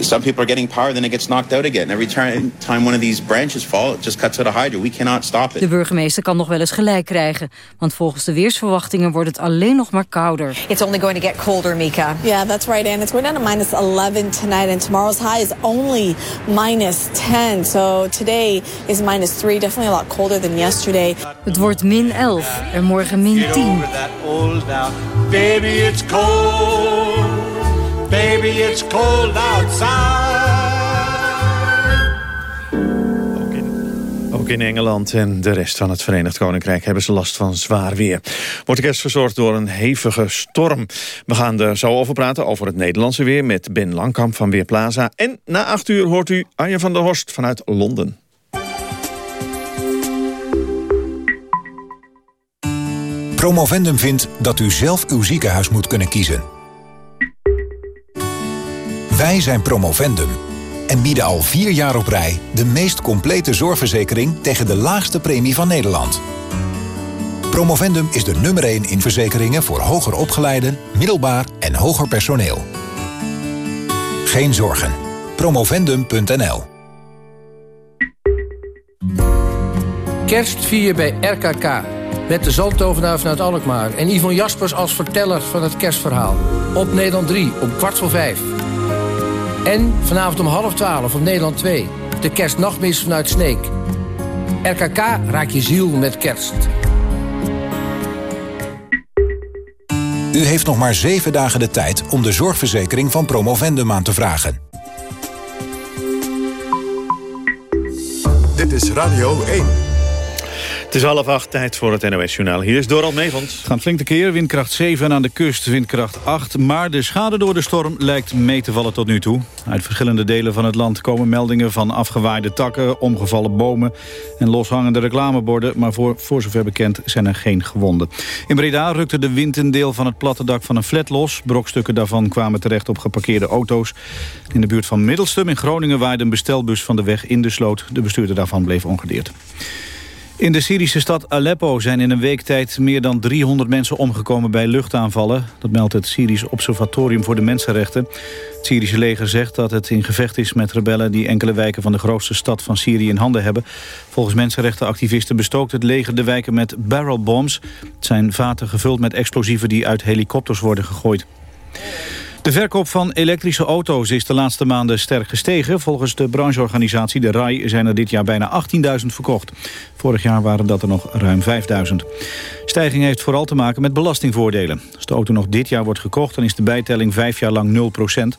Speaker 23: some people are getting power, then it gets knocked out again. Every time, time one of these branches fall, it just cuts out a hydro. We cannot stop it.
Speaker 20: De burgemeester kan nog wel eens gelijk krijgen, want volgens de weersverwachtingen wordt het alleen nog maar kouder.
Speaker 24: It's only going to get colder, Mika.
Speaker 25: Yeah, that's right, and it's going down to minus 11 tonight, and tomorrow's high is only minus 10. So today is minus 3, definitely a lot colder than yesterday.
Speaker 20: Het wordt min 11 en morgen min 10.
Speaker 18: Baby, it's cold. Baby, it's cold outside.
Speaker 2: Ook in, ook in Engeland en de rest van het Verenigd Koninkrijk hebben ze last van zwaar weer. Wordt de kerst verzorgd door een hevige storm. We gaan er zo over praten, over het Nederlandse weer... met Ben Langkamp van Weerplaza. En na acht uur hoort u Anja van der Horst vanuit Londen.
Speaker 26: Promovendum vindt dat u zelf uw ziekenhuis moet kunnen kiezen. Wij zijn Promovendum en bieden al vier jaar op rij... de meest complete zorgverzekering tegen de laagste premie van Nederland. Promovendum is de nummer 1 in verzekeringen voor hoger opgeleiden, middelbaar en hoger personeel. Geen zorgen. Promovendum.nl
Speaker 27: Kerst vier bij RKK. Met de zandtovenaar vanuit Alkmaar. En Yvonne Jaspers als verteller van het kerstverhaal. Op Nederland 3 om kwart voor vijf. En vanavond om half twaalf op Nederland 2. De kerstnachtmis vanuit Sneek. RKK raakt je ziel met kerst.
Speaker 26: U heeft nog maar zeven dagen de tijd om de zorgverzekering van Promovendum aan te vragen.
Speaker 1: Dit is Radio 1.
Speaker 2: Het is half acht, tijd voor het NOS-journaal. Hier is Dorald Meegons.
Speaker 3: Het gaat flink keer, windkracht 7 aan de kust, windkracht 8. Maar de schade door de storm lijkt mee te vallen tot nu toe. Uit verschillende delen van het land komen meldingen van afgewaaide takken... omgevallen bomen en loshangende reclameborden. Maar voor, voor zover bekend zijn er geen gewonden. In Breda rukte de wind een deel van het platte dak van een flat los. Brokstukken daarvan kwamen terecht op geparkeerde auto's. In de buurt van Middelstum in Groningen waaide een bestelbus van de weg in de sloot. De bestuurder daarvan bleef ongedeerd. In de Syrische stad Aleppo zijn in een week tijd meer dan 300 mensen omgekomen bij luchtaanvallen. Dat meldt het Syrisch Observatorium voor de Mensenrechten. Het Syrische leger zegt dat het in gevecht is met rebellen die enkele wijken van de grootste stad van Syrië in handen hebben. Volgens mensenrechtenactivisten bestookt het leger de wijken met barrelbombs. Het zijn vaten gevuld met explosieven die uit helikopters worden gegooid. De verkoop van elektrische auto's is de laatste maanden sterk gestegen. Volgens de brancheorganisatie de RAI zijn er dit jaar bijna 18.000 verkocht. Vorig jaar waren dat er nog ruim 5.000. Stijging heeft vooral te maken met belastingvoordelen. Als de auto nog dit jaar wordt gekocht, dan is de bijtelling vijf jaar lang 0%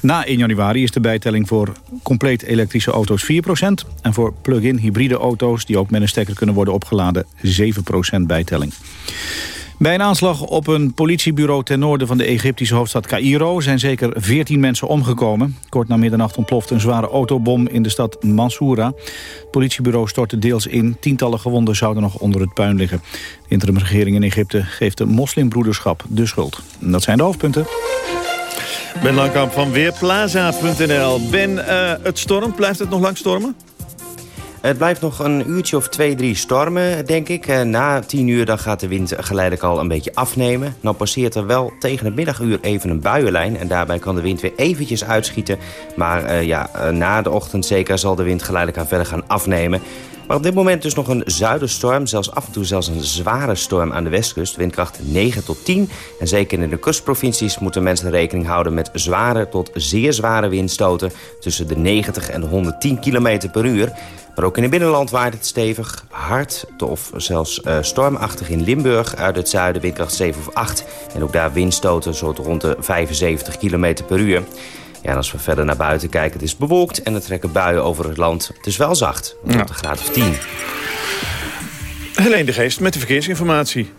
Speaker 3: Na 1 januari is de bijtelling voor compleet elektrische auto's 4% en voor plug-in hybride auto's, die ook met een stekker kunnen worden opgeladen, 7% bijtelling. Bij een aanslag op een politiebureau ten noorden van de Egyptische hoofdstad Cairo zijn zeker 14 mensen omgekomen. Kort na middernacht ontploft een zware autobom in de stad Mansoura. Het politiebureau stortte deels in. Tientallen gewonden zouden nog onder het puin liggen. De interimregering in Egypte geeft de moslimbroederschap de schuld. Dat zijn de hoofdpunten.
Speaker 2: Ben Langkamp van Weerplaza.nl. Ben, uh, het stormt. Blijft het nog lang stormen?
Speaker 28: Het blijft nog een uurtje of twee, drie stormen, denk ik. Eh, na tien uur dan gaat de wind geleidelijk al een beetje afnemen. Dan passeert er wel tegen het middaguur even een buienlijn. En daarbij kan de wind weer eventjes uitschieten. Maar uh, ja, uh, na de ochtend zeker zal de wind geleidelijk aan verder gaan afnemen. Maar op dit moment dus nog een zuiderstorm. Zelfs af en toe zelfs een zware storm aan de westkust. Windkracht 9 tot 10. En zeker in de kustprovincies moeten mensen rekening houden... met zware tot zeer zware windstoten... tussen de 90 en de 110 km per uur. Maar ook in het binnenland waait het stevig, hard of zelfs uh, stormachtig in Limburg. Uit het zuiden windkracht 7 of 8. En ook daar windstoten zo rond de 75 km per uur. Ja, en als we verder naar buiten kijken, het is bewolkt en er trekken buien over het land. Het is wel zacht, rond ja. een graad of 10.
Speaker 2: Helene de Geest met de verkeersinformatie.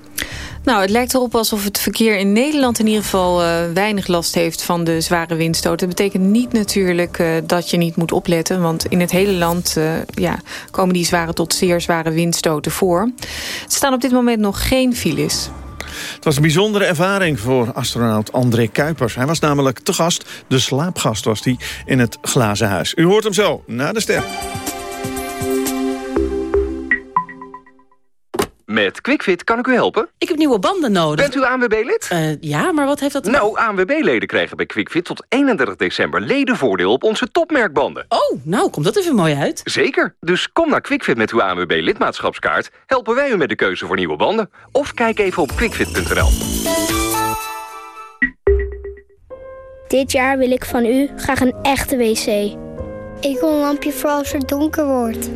Speaker 29: Nou, het lijkt erop alsof het verkeer in Nederland in ieder geval uh, weinig last heeft van de zware windstoten. Dat betekent niet natuurlijk uh, dat je niet moet opletten, want in het hele land uh, ja, komen die zware tot zeer zware windstoten voor. Er staan op dit moment nog geen files.
Speaker 2: Het was een bijzondere ervaring voor astronaut André Kuipers. Hij was namelijk te gast, de slaapgast was hij, in het Glazen Huis. U hoort hem zo, na de ster.
Speaker 30: Met QuickFit kan ik u helpen?
Speaker 31: Ik heb nieuwe banden nodig.
Speaker 30: Bent u ANWB-lid?
Speaker 31: Uh, ja, maar wat heeft dat...
Speaker 30: Nou, ANWB-leden krijgen bij QuickFit tot 31 december ledenvoordeel op onze topmerkbanden.
Speaker 31: Oh, nou, komt dat even mooi uit.
Speaker 30: Zeker. Dus kom naar QuickFit met uw ANWB-lidmaatschapskaart. Helpen wij u met de keuze voor nieuwe banden. Of kijk even op quickfit.nl.
Speaker 32: Dit jaar wil ik van u graag een echte wc.
Speaker 33: Ik wil een lampje voor als het donker wordt.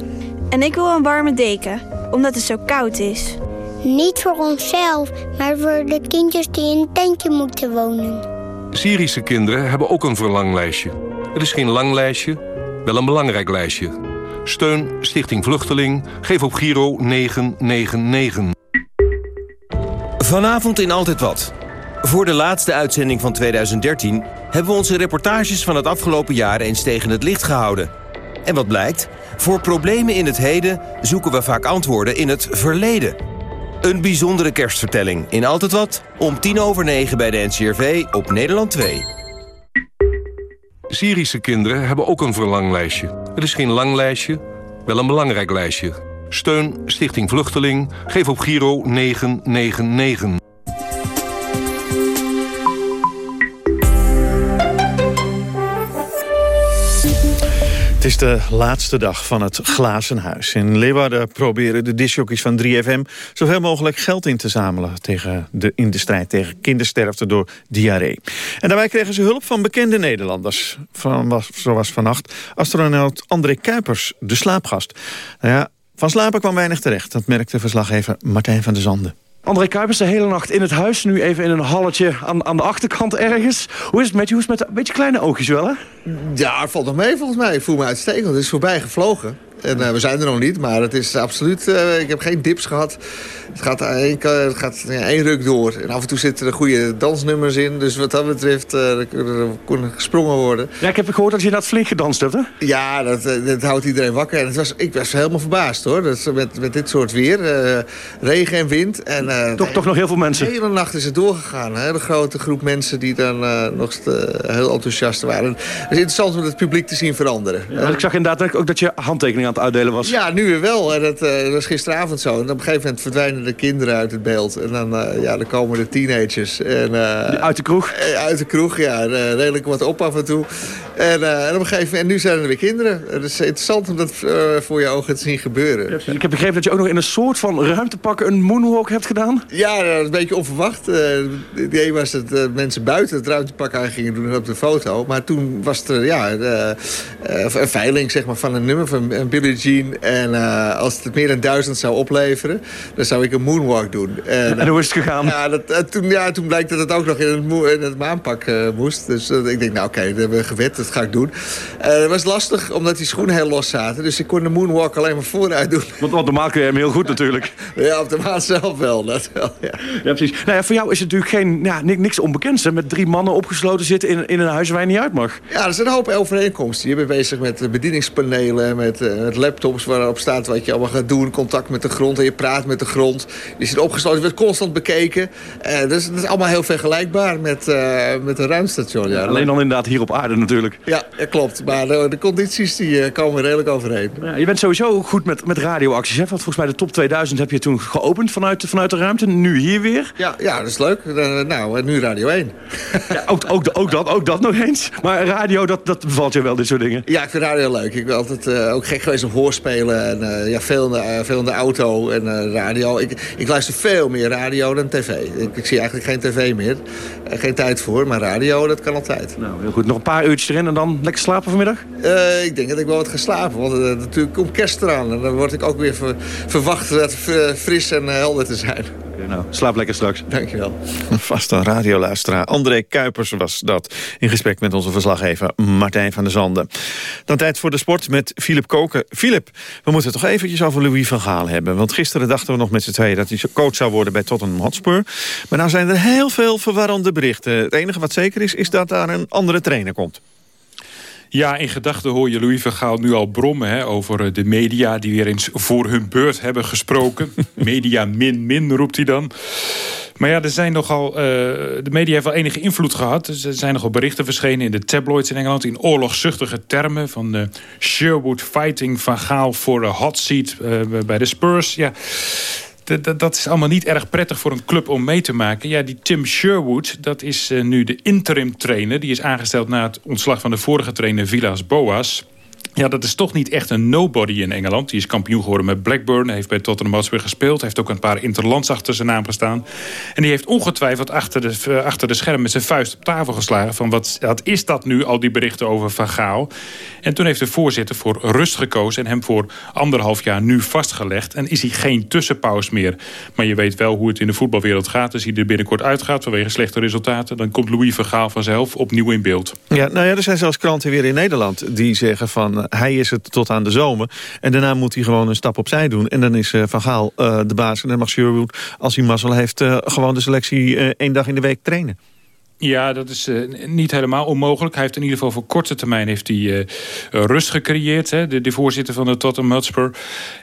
Speaker 34: En ik wil een warme deken, omdat het zo koud is.
Speaker 33: Niet voor onszelf, maar voor de kindjes die in een tentje moeten wonen.
Speaker 35: Syrische kinderen hebben ook een verlanglijstje. Het is geen lang lijstje, wel een belangrijk lijstje. Steun Stichting Vluchteling. Geef op Giro 999.
Speaker 36: Vanavond in Altijd Wat. Voor de laatste uitzending van 2013 hebben we onze reportages van het afgelopen jaar eens tegen het licht gehouden. En wat blijkt? Voor problemen in het heden zoeken we vaak antwoorden in het verleden. Een bijzondere kerstvertelling in Altijd Wat, om tien over negen bij de NCRV op Nederland 2.
Speaker 35: Syrische kinderen hebben ook een verlanglijstje. Het is geen lang lijstje, wel een belangrijk lijstje. Steun Stichting Vluchteling. Geef op Giro 999.
Speaker 2: Het is de laatste dag van het Glazen Huis. In Leeuwarden proberen de disjockeys van 3FM... zoveel mogelijk geld in te zamelen tegen de, in de strijd tegen kindersterfte door diarree. En daarbij kregen ze hulp van bekende Nederlanders. Van, zoals vannacht astronaut André Kuipers, de slaapgast. Nou ja, van slapen kwam weinig terecht. Dat merkte verslaggever Martijn van der Zanden.
Speaker 37: André Kuipers de hele nacht in het huis. Nu even in een halletje aan, aan de achterkant ergens. Hoe is het met je? Hoe is het met een beetje kleine oogjes wel, hè?
Speaker 38: Ja, valt nog mee volgens mij. Ik voel me uitstekend. Het is voorbij gevlogen. En uh, we zijn er nog niet, maar het is absoluut... Uh, ik heb geen dips gehad. Het gaat, één, het gaat ja, één ruk door. En af en toe zitten er goede dansnummers in. Dus wat dat betreft uh, er kon gesprongen worden.
Speaker 37: Ja, ik heb gehoord dat je dat flink gedanst hebt, hè?
Speaker 38: Ja, dat, dat houdt iedereen wakker. En het was, ik was helemaal verbaasd, hoor. Dat, met, met dit soort weer. regen en wind. En,
Speaker 37: toch, toch nog heel veel mensen?
Speaker 38: De hele nacht is het doorgegaan. Hè? De grote groep mensen die dan nog heel enthousiast waren. Het is interessant om het publiek te zien veranderen.
Speaker 37: Ja, ik zag inderdaad ook dat je handtekeningen aan het uitdelen was.
Speaker 38: Ja, nu weer wel. En dat, uh, dat is gisteravond zo. En op een gegeven moment verdwijnen de kinderen uit het beeld. En dan, uh, ja, dan komen de teenagers. En, uh,
Speaker 37: uit de kroeg?
Speaker 38: Uit de kroeg, ja. redelijk wat op af en toe. En, en op een gegeven moment, en nu zijn er weer kinderen. Het is interessant om dat voor je ogen te zien gebeuren.
Speaker 37: ik heb begrepen dat je ook nog in een soort van ruimtepakken een moonwalk hebt gedaan.
Speaker 38: Ja, dat is een beetje onverwacht. de idee was dat mensen buiten het ruimtepak aan gingen doen op de foto. Maar toen was er ja, een veiling zeg maar, van een nummer van Billie Jean. En als het meer dan duizend zou opleveren, dan zou ik een moonwalk doen.
Speaker 37: En, en hoe is het gegaan?
Speaker 38: Ja, dat, toen, ja, toen blijkt dat het ook nog in het, in het maanpak moest. Dus ik denk, nou oké, dat hebben we gewet, dat ga ik doen. het was lastig, omdat die schoenen heel los zaten. Dus ik kon de moonwalk alleen maar vooruit doen.
Speaker 37: Want op de maan kun je hem heel goed natuurlijk.
Speaker 38: ja, op de maan zelf wel. Dat wel ja.
Speaker 37: ja, precies. Nou ja, voor jou is het natuurlijk geen, ja, niks onbekends. Hè? Met drie mannen opgesloten zitten in, in een huis waar je niet uit mag.
Speaker 38: Ja, er zijn een hoop overeenkomsten. Je bent bezig met bedieningspanelen, met, met laptops waarop staat wat je allemaal gaat doen. Contact met de grond en je praat met de grond. Je zit opgesloten, je wordt constant bekeken. Uh, dus dat is allemaal heel vergelijkbaar met, uh, met een ruimstation. Ja.
Speaker 37: Alleen dan inderdaad hier op aarde natuurlijk.
Speaker 38: Ja, ja klopt. Maar de, de condities die uh, komen redelijk overheen.
Speaker 37: Ja, je bent sowieso goed met, met radioacties. Hè? Want volgens mij de top 2000 heb je toen geopend vanuit, vanuit de ruimte. Nu hier weer.
Speaker 38: Ja, ja dat is leuk. nou, nu Radio 1.
Speaker 37: ja, ook, ook, ook, dat, ook dat nog eens. Maar radio, dat, dat bevalt je wel, dit soort dingen?
Speaker 38: Ja, ik vind radio leuk. Ik ben altijd ook gek geweest op hoorspelen. En ja, veel in, de, veel in de auto en radio. Ik, ik luister veel meer radio dan tv. Ik, ik zie eigenlijk geen tv meer. Geen tijd voor, maar radio, dat kan altijd.
Speaker 37: Nou, heel goed. Nog een paar uurtjes erin en dan lekker slapen vanmiddag?
Speaker 38: Uh, ik denk dat ik wel wat ga slapen. Want natuurlijk komt kerst eraan. En dan word ik ook weer ver, verwacht fris en helder te zijn.
Speaker 37: Okay, nou, slaap lekker straks.
Speaker 38: Dankjewel.
Speaker 2: Vaste radioluisteraar André Kuipers was dat. In gesprek met onze verslaggever Martijn van der Zanden. Dan tijd voor de sport met Philip Koken. Philip, we moeten het toch eventjes over Louis van Gaal hebben. Want gisteren dachten we nog met z'n tweeën dat hij coach zou worden bij Tottenham Hotspur. Maar nou zijn er heel veel verwarrende berichten. Het enige wat zeker is, is dat daar een andere trainer komt.
Speaker 39: Ja, in gedachten hoor je Louis van Gaal nu al brommen hè, over eh, de media... die weer eens voor hun beurt hebben gesproken. media min min, roept hij dan. Maar ja, er zijn nogal, uh, de media heeft wel enige invloed gehad. er zijn nogal berichten verschenen in de tabloids in Engeland... in oorlogzuchtige termen van uh, Sherwood fighting van Gaal voor de hot seat uh, bij de Spurs. Ja, dat is allemaal niet erg prettig voor een club om mee te maken. Ja, die Tim Sherwood, dat is nu de interim trainer. Die is aangesteld na het ontslag van de vorige trainer Villas Boas. Ja, dat is toch niet echt een nobody in Engeland. Die is kampioen geworden met Blackburn. Heeft bij Tottenham Hotspur gespeeld. Heeft ook een paar interlands achter zijn naam gestaan. En die heeft ongetwijfeld achter de, uh, achter de scherm met zijn vuist op tafel geslagen. Van wat, wat is dat nu, al die berichten over Van Gaal? En toen heeft de voorzitter voor rust gekozen. En hem voor anderhalf jaar nu vastgelegd. En is hij geen tussenpauze meer. Maar je weet wel hoe het in de voetbalwereld gaat. Als hij er binnenkort uitgaat vanwege slechte resultaten. Dan komt Louis van Gaal vanzelf opnieuw in beeld.
Speaker 2: Ja, nou ja, er zijn zelfs kranten weer in Nederland die zeggen van hij is het tot aan de zomer. En daarna moet hij gewoon een stap opzij doen. En dan is uh, Van Gaal uh, de baas. En dan mag Sherwood, als hij mazzel heeft... Gewoon de selectie één dag in de week trainen.
Speaker 39: Ja, dat is uh, niet helemaal onmogelijk. Hij heeft in ieder geval voor korte termijn heeft hij, uh, rust gecreëerd. Hè, de, de, voorzitter van de Tottenham Hotspur.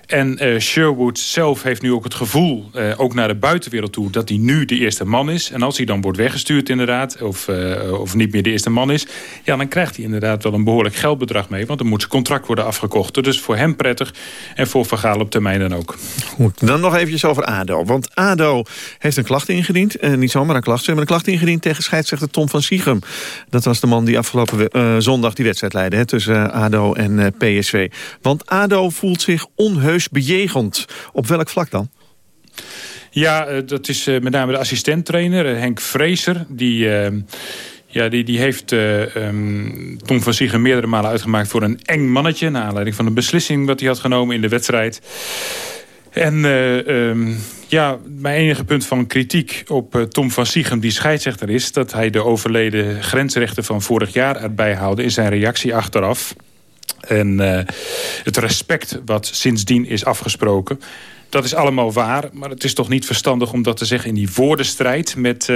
Speaker 39: En Sherwood zelf heeft nu ook het gevoel, ook naar de buitenwereld toe... dat hij nu de eerste man is. En als hij dan wordt weggestuurd inderdaad, of, of niet meer de eerste man is... ja, dan krijgt hij inderdaad wel een behoorlijk geldbedrag mee. Want dan moet zijn contract worden afgekocht. Dus voor hem prettig en voor Vergaal op termijn dan ook.
Speaker 2: Goed, dan nog eventjes over ADO. Want ADO heeft een klacht ingediend. niet zomaar een klacht, hebben een klacht ingediend tegen scheids scheidsrechter Tom van Siegem. Dat was de man die afgelopen uh, zondag die wedstrijd leidde... Hè, tussen uh, ADO en eh, PSV. Want ADO voelt zich onheus bejegend. Op welk vlak dan?
Speaker 39: Ja, dat is met name de assistenttrainer Henk Vreeser. Die... Ja, die, die heeft um, Tom van Siegen meerdere malen uitgemaakt voor een eng mannetje... naar aanleiding van een beslissing wat hij had genomen in de wedstrijd. En um, ja, mijn enige punt van kritiek op uh, Tom van Siegem, die scheidsrechter is... dat hij de overleden grensrechten van vorig jaar erbij haalde... in zijn reactie achteraf. En uh, het respect wat sindsdien is afgesproken... Dat is allemaal waar, maar het is toch niet verstandig om dat te zeggen... in die woordenstrijd met uh,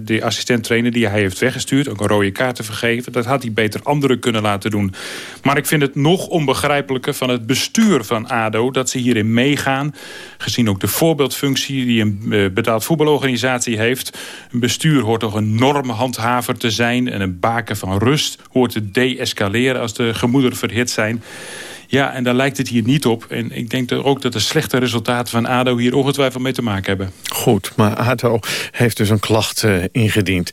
Speaker 39: de assistent-trainer die hij heeft weggestuurd. Ook een rode kaart te vergeven. Dat had hij beter anderen kunnen laten doen. Maar ik vind het nog onbegrijpelijker van het bestuur van ADO... dat ze hierin meegaan. Gezien ook de voorbeeldfunctie die een uh, betaald voetbalorganisatie heeft. Een bestuur hoort toch een normhandhaver te zijn... en een baken van rust hoort te deescaleren als de gemoederen verhit zijn... Ja, en daar lijkt het hier niet op. En ik denk ook dat de slechte resultaten van ADO hier ongetwijfeld mee te maken hebben.
Speaker 2: Goed, maar ADO heeft dus een klacht uh, ingediend.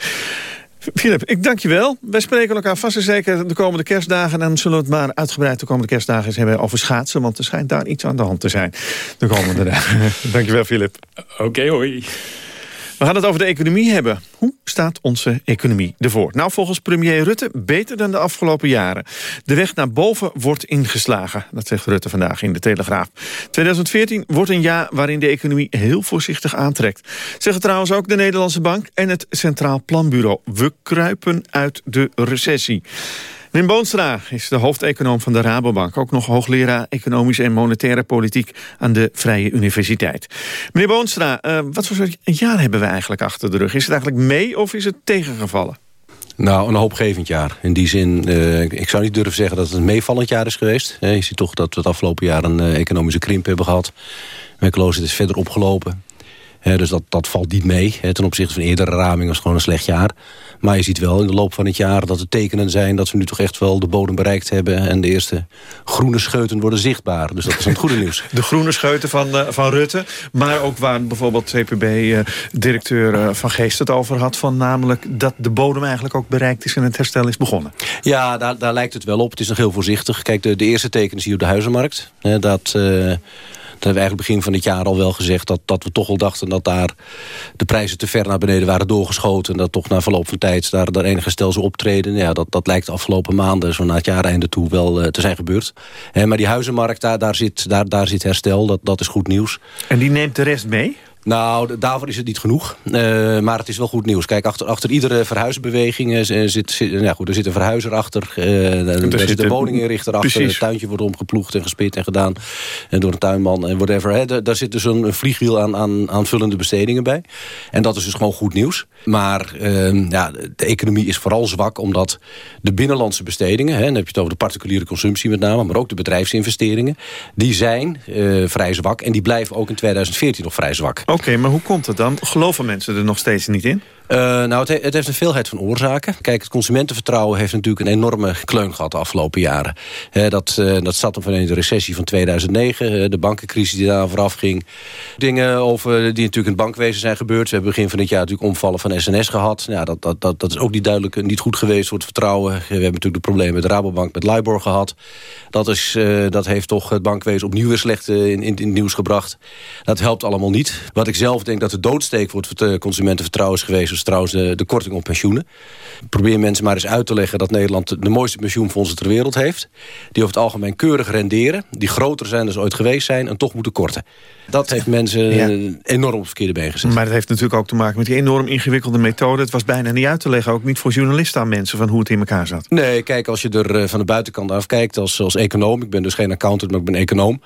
Speaker 2: Philip, ik dank je wel. Wij spreken elkaar vast en zeker de komende kerstdagen. En dan zullen we het maar uitgebreid de komende kerstdagen eens hebben over schaatsen. Want er schijnt daar iets aan de hand te zijn de komende dagen. dank je wel, Philip.
Speaker 39: Oké, okay, hoi.
Speaker 2: We gaan het over de economie hebben. Hoe staat onze economie ervoor? Nou, volgens premier Rutte beter dan de afgelopen jaren. De weg naar boven wordt ingeslagen. Dat zegt Rutte vandaag in de Telegraaf. 2014 wordt een jaar waarin de economie heel voorzichtig aantrekt. Zeggen trouwens ook de Nederlandse Bank en het Centraal Planbureau. We kruipen uit de recessie. Wim Boonstra is de hoofdeconoom van de Rabobank. Ook nog hoogleraar economische en monetaire politiek aan de Vrije Universiteit. Meneer Boonstra, uh, wat voor soort jaar hebben we eigenlijk achter de rug? Is het eigenlijk mee of is het tegengevallen?
Speaker 40: Nou, een hoopgevend jaar. In die zin, uh, ik zou niet durven zeggen dat het een meevallend jaar is geweest. je ziet toch dat we het afgelopen jaar een economische krimp hebben gehad. Werkloosheid is verder opgelopen. Dus dat, dat valt niet mee. ten opzichte van eerdere raming was gewoon een slecht jaar. Maar je ziet wel in de loop van het jaar dat er tekenen zijn... dat we nu toch echt wel de bodem bereikt hebben... en de eerste groene scheuten worden zichtbaar. Dus dat is het goede nieuws.
Speaker 2: De groene scheuten van, uh, van Rutte. Maar ook waar bijvoorbeeld CPB-directeur uh, Van Geest het over had... van namelijk dat de bodem eigenlijk ook bereikt is... en het herstel is begonnen.
Speaker 40: Ja, daar, daar lijkt het wel op. Het is nog heel voorzichtig. Kijk, de, de eerste tekenen zie je op de huizenmarkt. Dat... Hebben we eigenlijk begin van het jaar al wel gezegd... Dat, dat we toch wel dachten dat daar de prijzen te ver naar beneden waren doorgeschoten... en dat toch na verloop van tijd daar, daar enige stel zou optreden. Ja, dat, dat lijkt de afgelopen maanden, zo na het jaareinde toe, wel uh, te zijn gebeurd. maar die huizenmarkt, daar, daar, zit, daar, daar zit herstel, dat, dat is goed nieuws.
Speaker 2: En die neemt de rest mee?
Speaker 40: Nou, daarvoor is het niet genoeg. Uh, maar het is wel goed nieuws. Kijk, achter, achter iedere verhuisbeweging uh, zit, goed, er zit een verhuizer achter. Uh, er zit een woninginrichter achter. Het tuintje wordt omgeploegd en gespit en gedaan. En door een tuinman en whatever. Daar zit dus een, een vliegwiel aan, aan aanvullende bestedingen bij. En dat is dus gewoon goed nieuws. Maar ehm, ja, de economie is vooral zwak omdat de binnenlandse bestedingen... Dan heb je het over de particuliere consumptie met name... maar ook de bedrijfsinvesteringen, die zijn vrij zwak. En die blijven ook in 2014 nog vrij zwak.
Speaker 2: Oké, maar hoe komt het dan? Geloven mensen er nog steeds niet in?
Speaker 40: Uh, nou, het, het, heeft een veelheid van oorzaken. Kijk, het consumentenvertrouwen heeft natuurlijk een enorme kleun gehad de afgelopen jaren. dat, uh, dat zat hem in de recessie van 2009, de bankencrisis die daar vooraf ging. Dingen over, die natuurlijk in het bankwezen zijn gebeurd. We hebben begin van dit jaar natuurlijk omvallen van SNS gehad. Ja, dat, dat, dat, dat is ook niet duidelijk niet goed geweest voor het vertrouwen. We hebben natuurlijk de problemen met de Rabobank, met Libor gehad. Dat, is, dat heeft toch het bankwezen opnieuw weer slecht in, in, in, het nieuws gebracht. Dat helpt allemaal niet. Wat ik zelf denk dat de doodsteek voor het consumentenvertrouwen is geweest is trouwens de, de korting op pensioenen. Probeer mensen maar eens uit te leggen dat Nederland de mooiste pensioenfondsen ter wereld heeft. Die over het algemeen keurig renderen. Die groter zijn dan ze ooit geweest zijn en toch moeten korten. Dat heeft mensen enorm op verkeerde been gezet.
Speaker 2: Maar dat heeft natuurlijk ook te maken met die enorm ingewikkelde methode. Het was bijna niet uit te leggen, ook niet voor journalisten aan mensen... van hoe het in elkaar zat.
Speaker 40: Nee, kijk, als je er eh, van de buitenkant af kijkt als, als econoom... ik ben dus geen accountant, maar ik ben econoom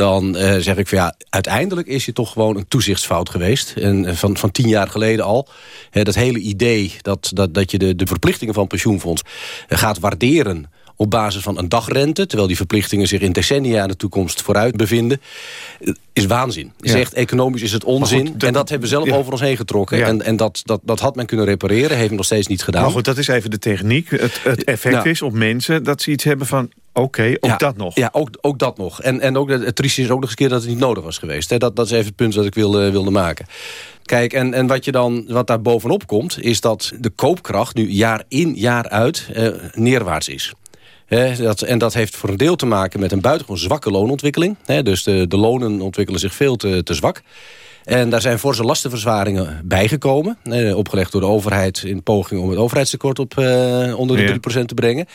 Speaker 40: dan uh, zeg ik van ja, uiteindelijk is je toch gewoon een toezichtsfout geweest. En eh, van, van tien jaar geleden al. Hè, dat hele idee dat, dat, dat je de, de verplichtingen van pensioenfonds gaat waarderen op basis van een dagrente... terwijl die verplichtingen zich in decennia in de toekomst vooruit bevinden... is waanzin. Ja. Zegt economisch is het onzin. Goed, en dat hebben we zelf ja. over ons heen getrokken. Ja. En, en dat, dat, dat had men kunnen repareren, heeft men nog steeds niet gedaan.
Speaker 2: Maar goed, dat is even de techniek. Het, het effect is op mensen dat ze iets hebben van... Oké, okay, ook
Speaker 40: ja,
Speaker 2: dat nog.
Speaker 40: Ja, ook, ook dat nog. En, en ook het trieste is ook nog eens een keer dat het niet nodig was geweest. Hè. Dat, dat is even het punt dat ik wilde, wilde maken. Kijk, en, en wat, je dan, wat daar bovenop komt... is dat de koopkracht nu jaar in, jaar uit uh, neerwaarts is. He, dat, en dat heeft voor een deel te maken met een buitengewoon zwakke loonontwikkeling. He, dus de, de lonen ontwikkelen zich veel te, te zwak. En daar zijn forse lastenverzwaringen bijgekomen. Eh, opgelegd door de overheid in poging om het overheidstekort op eh, onder de ja. 3% te brengen.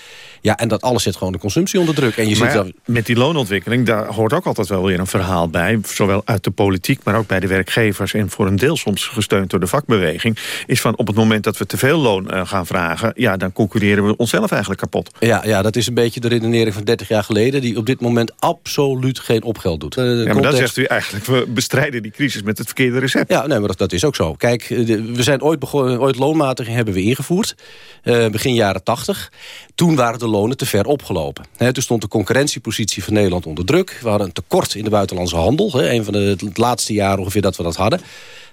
Speaker 40: Ja, en dat alles zet gewoon de consumptie onder druk. En je
Speaker 2: maar
Speaker 40: ziet dat...
Speaker 2: met die loonontwikkeling, daar hoort ook altijd wel weer een verhaal bij. Zowel uit de politiek, maar ook bij de werkgevers... en voor een deel soms gesteund door de vakbeweging... is van op het moment dat we te veel loon uh, gaan vragen... ja, dan concurreren we onszelf eigenlijk kapot.
Speaker 40: Ja, ja, dat is een beetje de redenering van 30 jaar geleden... die op dit moment absoluut geen opgeld doet.
Speaker 2: Uh, ja, maar dan zegt u eigenlijk, we bestrijden die crisis met het verkeerde recept.
Speaker 40: Ja, nee, maar dat, is ook zo. Kijk, de, we zijn ooit, begonnen, ooit loonmatiging hebben we ingevoerd. Uh, begin jaren 80. Toen waren de lonen te ver opgelopen. Toen stond de concurrentiepositie van Nederland onder druk. We hadden een tekort in de buitenlandse handel. He, een van de laatste jaren ongeveer dat we dat hadden.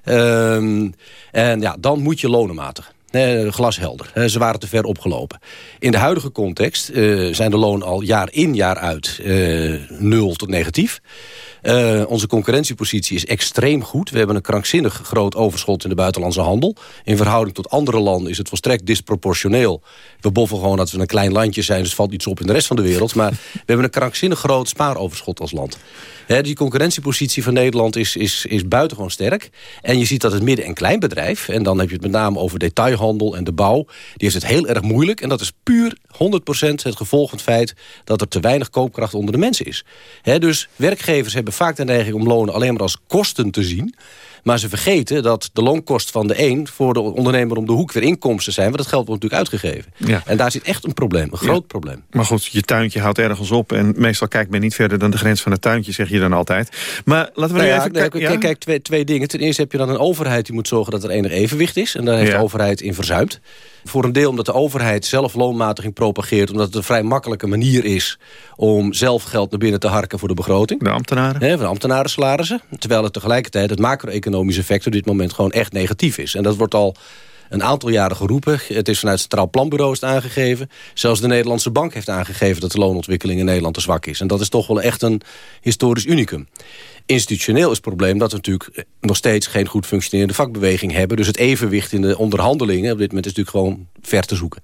Speaker 40: Um, en ja, dan moet je lonen matigen. Nee, glashelder. Ze waren te ver opgelopen. In de huidige context uh, zijn de lonen al jaar in jaar uit nul tot negatief. Uh, onze concurrentiepositie is extreem goed. We hebben een krankzinnig groot overschot in de buitenlandse handel. In verhouding tot andere landen is het volstrekt disproportioneel. We boffen gewoon dat we een klein landje zijn... dus valt iets op in de rest van de wereld. Maar we hebben een krankzinnig groot spaaroverschot als land. He, die concurrentiepositie van Nederland is, is, is buitengewoon sterk. En je ziet dat het midden- en kleinbedrijf... en dan heb je het met name over detailhandel en de bouw... die heeft het heel erg moeilijk. En dat is puur 100% het gevolg van het feit... dat er te weinig koopkracht onder de mensen is. Dus werkgevers hebben vaak de neiging om lonen alleen maar als kosten te zien... Maar ze vergeten dat de loonkost van de een... voor de ondernemer om de hoek weer inkomsten zijn. Want dat geld wordt natuurlijk uitgegeven.
Speaker 2: Ja.
Speaker 40: En daar zit echt een probleem, een groot probleem.
Speaker 2: Maar goed, je tuintje houdt ergens op. En meestal kijkt men niet verder dan de grens van het tuintje, zeg je dan altijd. Maar laten we
Speaker 40: nou
Speaker 2: nu even kijken.
Speaker 40: Kijk, kijk twee, twee dingen. Ten eerste heb je dan een overheid die moet zorgen dat er enig evenwicht is. En daar heeft de overheid in verzuimd. Voor een deel omdat de overheid zelf loonmatiging propageert... omdat het een vrij makkelijke manier is om zelf geld naar binnen te harken voor de begroting.
Speaker 2: De ambtenaren.
Speaker 40: Hè, van ambtenaren salarissen. Terwijl het tegelijkertijd het macro-economische effect op dit moment gewoon echt negatief is. En dat wordt al een aantal jaren geroepen. Het is vanuit het Centraal Planbureau is het aangegeven. Zelfs de Nederlandse Bank heeft aangegeven dat de loonontwikkeling in Nederland te zwak is. En dat is toch wel echt een historisch unicum. Institutioneel is het probleem dat we natuurlijk nog steeds geen goed functionerende vakbeweging hebben. Dus het evenwicht in de onderhandelingen op dit moment is natuurlijk gewoon ver te zoeken.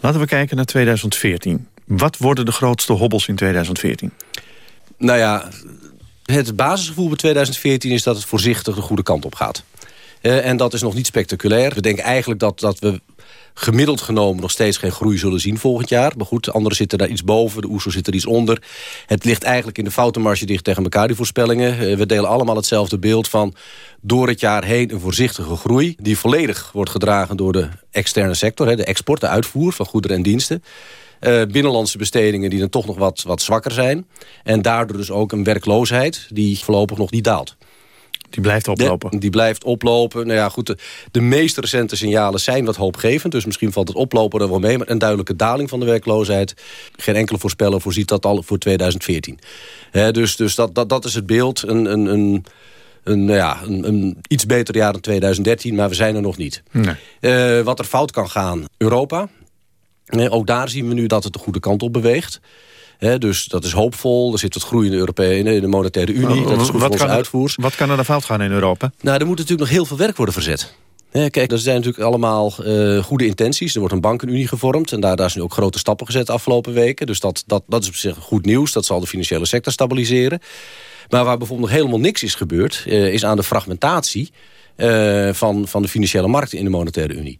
Speaker 2: Laten we kijken naar 2014. Wat worden de grootste hobbels in 2014?
Speaker 40: Nou ja, het basisgevoel bij 2014 is dat het voorzichtig de goede kant op gaat. Eh, en dat is nog niet spectaculair. We denken eigenlijk dat, dat we gemiddeld genomen nog steeds geen groei zullen zien volgend jaar. Maar goed, de anderen zitten daar iets boven, de OESO zit er iets onder. Het ligt eigenlijk in de foutenmarge dicht tegen elkaar, die voorspellingen. Eh, we delen allemaal hetzelfde beeld van door het jaar heen een voorzichtige groei... die volledig wordt gedragen door de externe sector, de export, de uitvoer van goederen en diensten. Eh, binnenlandse bestedingen die dan toch nog wat, wat zwakker zijn. En daardoor dus ook een werkloosheid die voorlopig nog niet daalt.
Speaker 2: Die blijft oplopen.
Speaker 40: De- die blijft oplopen. Nou ja, goed, de, de meest recente signalen zijn wat hoopgevend. Dus misschien valt het oplopen er wel mee. Maar een duidelijke daling van de werkloosheid. Geen enkele voorspeller voorziet dat al voor 2014. Hè, dus dus dat, dat, dat is het beeld. Een, een, een, een, nou ja, een, een iets beter jaar dan 2013, maar we zijn er nog niet.
Speaker 2: Nee.
Speaker 40: Eh, wat er fout kan gaan, Europa. Ook daar zien we nu dat het de goede kant op beweegt. Dus dat is hoopvol. Er zit wat groei in de, in de monetaire unie. Dat is goed
Speaker 2: wat, kan er,
Speaker 40: uitvoers.
Speaker 2: wat kan er dan fout gaan in Europa?
Speaker 40: Nou, er moet natuurlijk nog heel veel werk worden verzet. Kijk, er zijn natuurlijk allemaal eh, goede intenties. Er wordt een bankenunie gevormd. En daar, daar zijn nu ook grote stappen gezet de afgelopen weken. Dus dat, dat, dat is op zich goed nieuws. Dat zal de financiële sector stabiliseren. Maar waar bijvoorbeeld nog helemaal niks is gebeurd... eh, is aan de fragmentatie eh, van, van de financiële markten in de monetaire unie.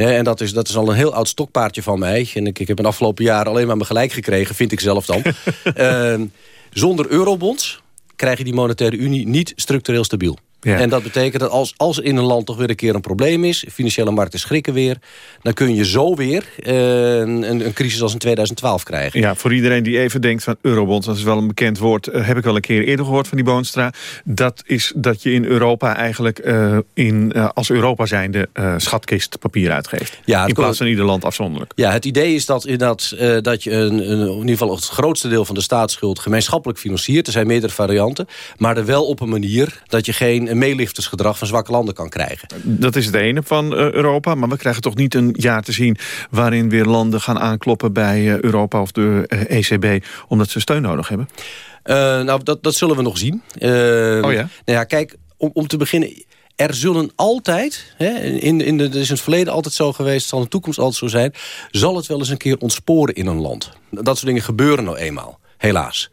Speaker 40: Ja, en dat is, dat is al een heel oud stokpaardje van mij. En ik, ik heb in de afgelopen jaren alleen maar me gelijk gekregen, vind ik zelf dan. Ehm, zonder eurobonds krijg je die monetaire unie niet structureel stabiel.
Speaker 2: Ja.
Speaker 40: En dat betekent dat als, als er in een land toch weer een keer een probleem is... financiële markten schrikken weer... dan kun je zo weer eh, een, een crisis als in 2012 krijgen.
Speaker 2: Ja, voor iedereen die even denkt van eurobonds, dat is wel een bekend woord. eh, heb ik wel een keer eerder gehoord van die Boonstra. Dat is dat je in Europa eigenlijk eh, in, als Europa zijnde schatkist papier uitgeeft.
Speaker 40: Ja,
Speaker 2: in plaats van ieder land afzonderlijk.
Speaker 40: Ja, het idee is dat, inderdaad, eh, dat je een, een, in ieder geval het grootste deel van de staatsschuld gemeenschappelijk financiert. Er zijn meerdere varianten. Maar er wel op een manier dat je geen meeliftersgedrag van zwakke landen kan krijgen.
Speaker 2: Dat is het ene van eh, Europa. Maar we krijgen toch niet een jaar te zien... waarin weer landen gaan aankloppen bij eh, Europa of de eh, ECB... omdat ze steun nodig hebben?
Speaker 40: Nou, dat, dat zullen we nog zien. Eh,
Speaker 2: Oh ja?
Speaker 40: Nou ja, kijk, om, om te beginnen... Er zullen altijd, hè, in, in de, het is in het verleden altijd zo geweest... zal in de toekomst altijd zo zijn... zal het wel eens een keer ontsporen in een land. Dat soort dingen gebeuren nou eenmaal, helaas.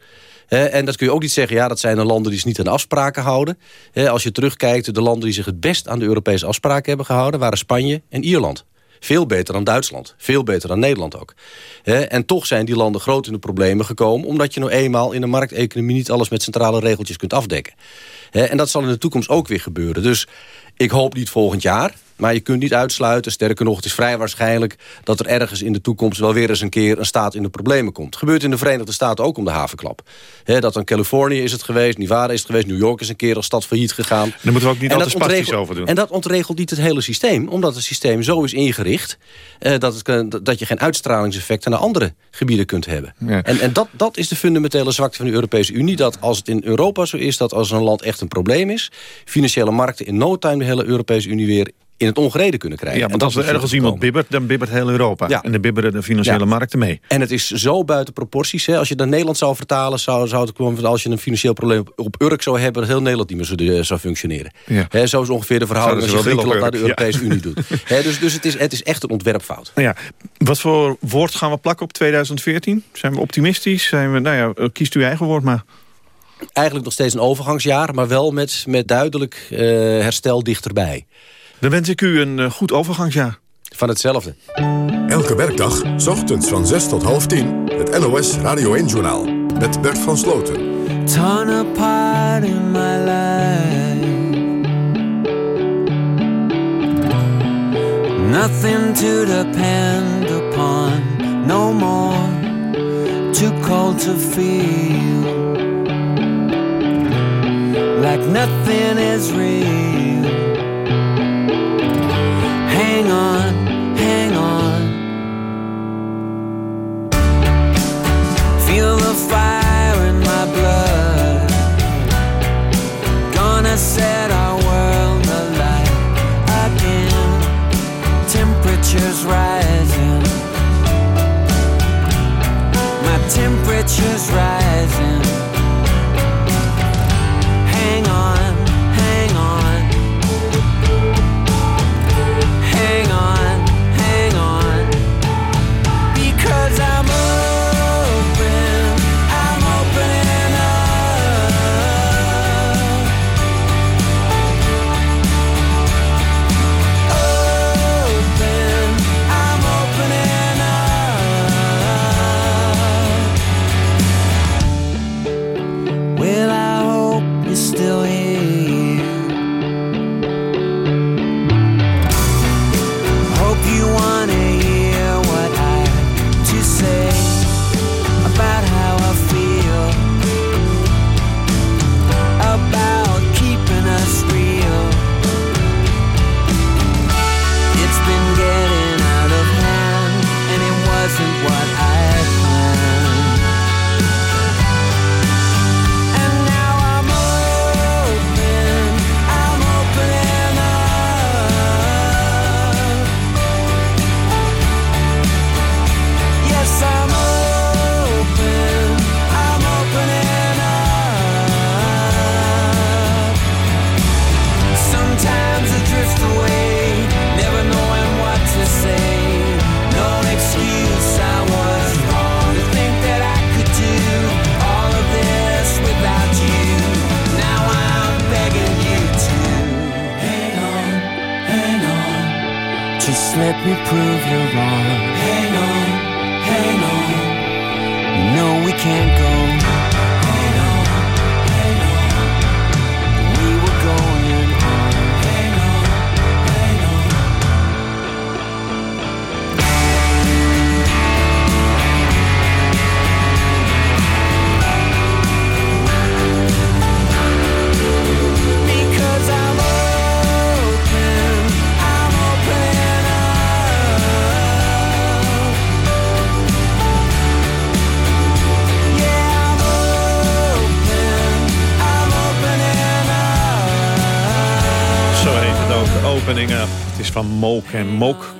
Speaker 40: En dat kun je ook niet zeggen, ja, dat zijn de landen die zich niet aan de afspraken houden. Als je terugkijkt, de landen die zich het best aan de Europese afspraken hebben gehouden... waren Spanje en Ierland. Veel beter dan Duitsland. Veel beter dan Nederland ook. En toch zijn die landen groot in de problemen gekomen... omdat je nou eenmaal in een markteconomie niet alles met centrale regeltjes kunt afdekken. En dat zal in de toekomst ook weer gebeuren. Dus ik hoop niet volgend jaar... Maar je kunt niet uitsluiten, sterker nog, het is vrij waarschijnlijk... dat er ergens in de toekomst wel weer eens een keer een staat in de problemen komt. Gebeurt in de Verenigde Staten ook om de havenklap. Hè, dat dan Californië is het geweest, Nevada is het geweest... New York is een keer als stad failliet gegaan.
Speaker 2: Daar moeten we ook niet
Speaker 40: En
Speaker 2: al
Speaker 40: dat
Speaker 2: te spastisch over doen.
Speaker 40: En dat ontregelt niet het hele systeem. Omdat het systeem zo is ingericht... eh, dat, het, kan- dat je geen uitstralingseffecten naar andere gebieden kunt hebben.
Speaker 2: Ja.
Speaker 40: En, en dat, dat is de fundamentele zwakte van de Europese Unie. Dat als het in Europa zo is dat als een land echt een probleem is... financiële markten in no time de hele Europese Unie weer in het ongereden kunnen krijgen.
Speaker 2: Ja, want als
Speaker 40: dat
Speaker 2: er ergens iemand bibbert, dan bibbert heel Europa.
Speaker 40: Ja.
Speaker 2: En dan bibberen de financiële
Speaker 40: Ja.
Speaker 2: markten mee.
Speaker 40: En het is zo buiten proporties. Hè. Als je naar Nederland zou vertalen... zou, zou het komen als je een financieel probleem op, Urk zou hebben... dat heel Nederland niet meer zou, eh, zou functioneren.
Speaker 2: Ja.
Speaker 40: Hè, zo is ongeveer de verhouding als je Griekenland naar de Europese Unie doet. Hè, dus dus het, is, het is echt een ontwerpfout.
Speaker 2: Nou ja, wat voor woord gaan we plakken op 2014? Zijn we optimistisch? Zijn we, nou ja, eh, kiest uw eigen woord maar.
Speaker 40: Eigenlijk nog steeds een overgangsjaar... maar wel met, met duidelijk eh, herstel dichterbij.
Speaker 2: Dan wens ik u een eh, goed overgangsjaar.
Speaker 40: Van hetzelfde.
Speaker 1: Elke werkdag, 's ochtends van 6 tot half 10, het NOS Radio 1-journaal. Met Bert van Sloten.
Speaker 18: torn apart in my life. Nothing to depend upon, no more. Too cold to feel. Like nothing is real. Hang on, hang on. Feel the fire in my blood. Gonna set our world alight again. Temperatures rising. My temperature's rising.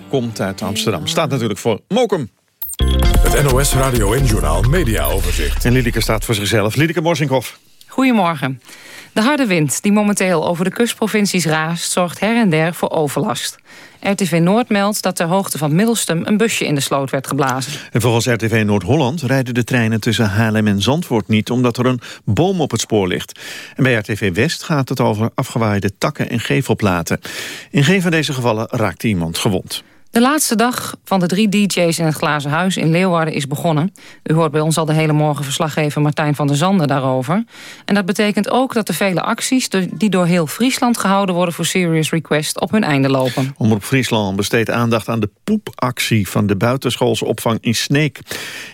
Speaker 2: Komt uit Amsterdam. Staat natuurlijk voor Mokum.
Speaker 1: Het NOS Radio 1-journaal Media Overzicht.
Speaker 2: En Liedeke staat voor zichzelf. Liedeke Morsinkhoff.
Speaker 41: Goedemorgen. De harde wind die momenteel over de kustprovincies raast... zorgt her en der voor overlast. RTV Noord meldt dat ter hoogte van Middelstum... een busje in de sloot werd geblazen.
Speaker 2: En volgens RTV Noord-Holland rijden de treinen tussen Haarlem en Zandvoort niet... omdat er een boom op het spoor ligt. En bij RTV West gaat het over afgewaaide takken en gevelplaten. In geen van deze gevallen raakte iemand gewond.
Speaker 41: De laatste dag van de drie DJ's in het Glazen Huis in Leeuwarden is begonnen. U hoort bij ons al de hele morgen verslaggever Martijn van der Zanden daarover. En dat betekent ook dat de vele acties die door heel Friesland gehouden worden voor Serious Request op hun einde lopen.
Speaker 2: Omroep Friesland besteedt aandacht aan de poepactie van de buitenschoolse opvang in Sneek.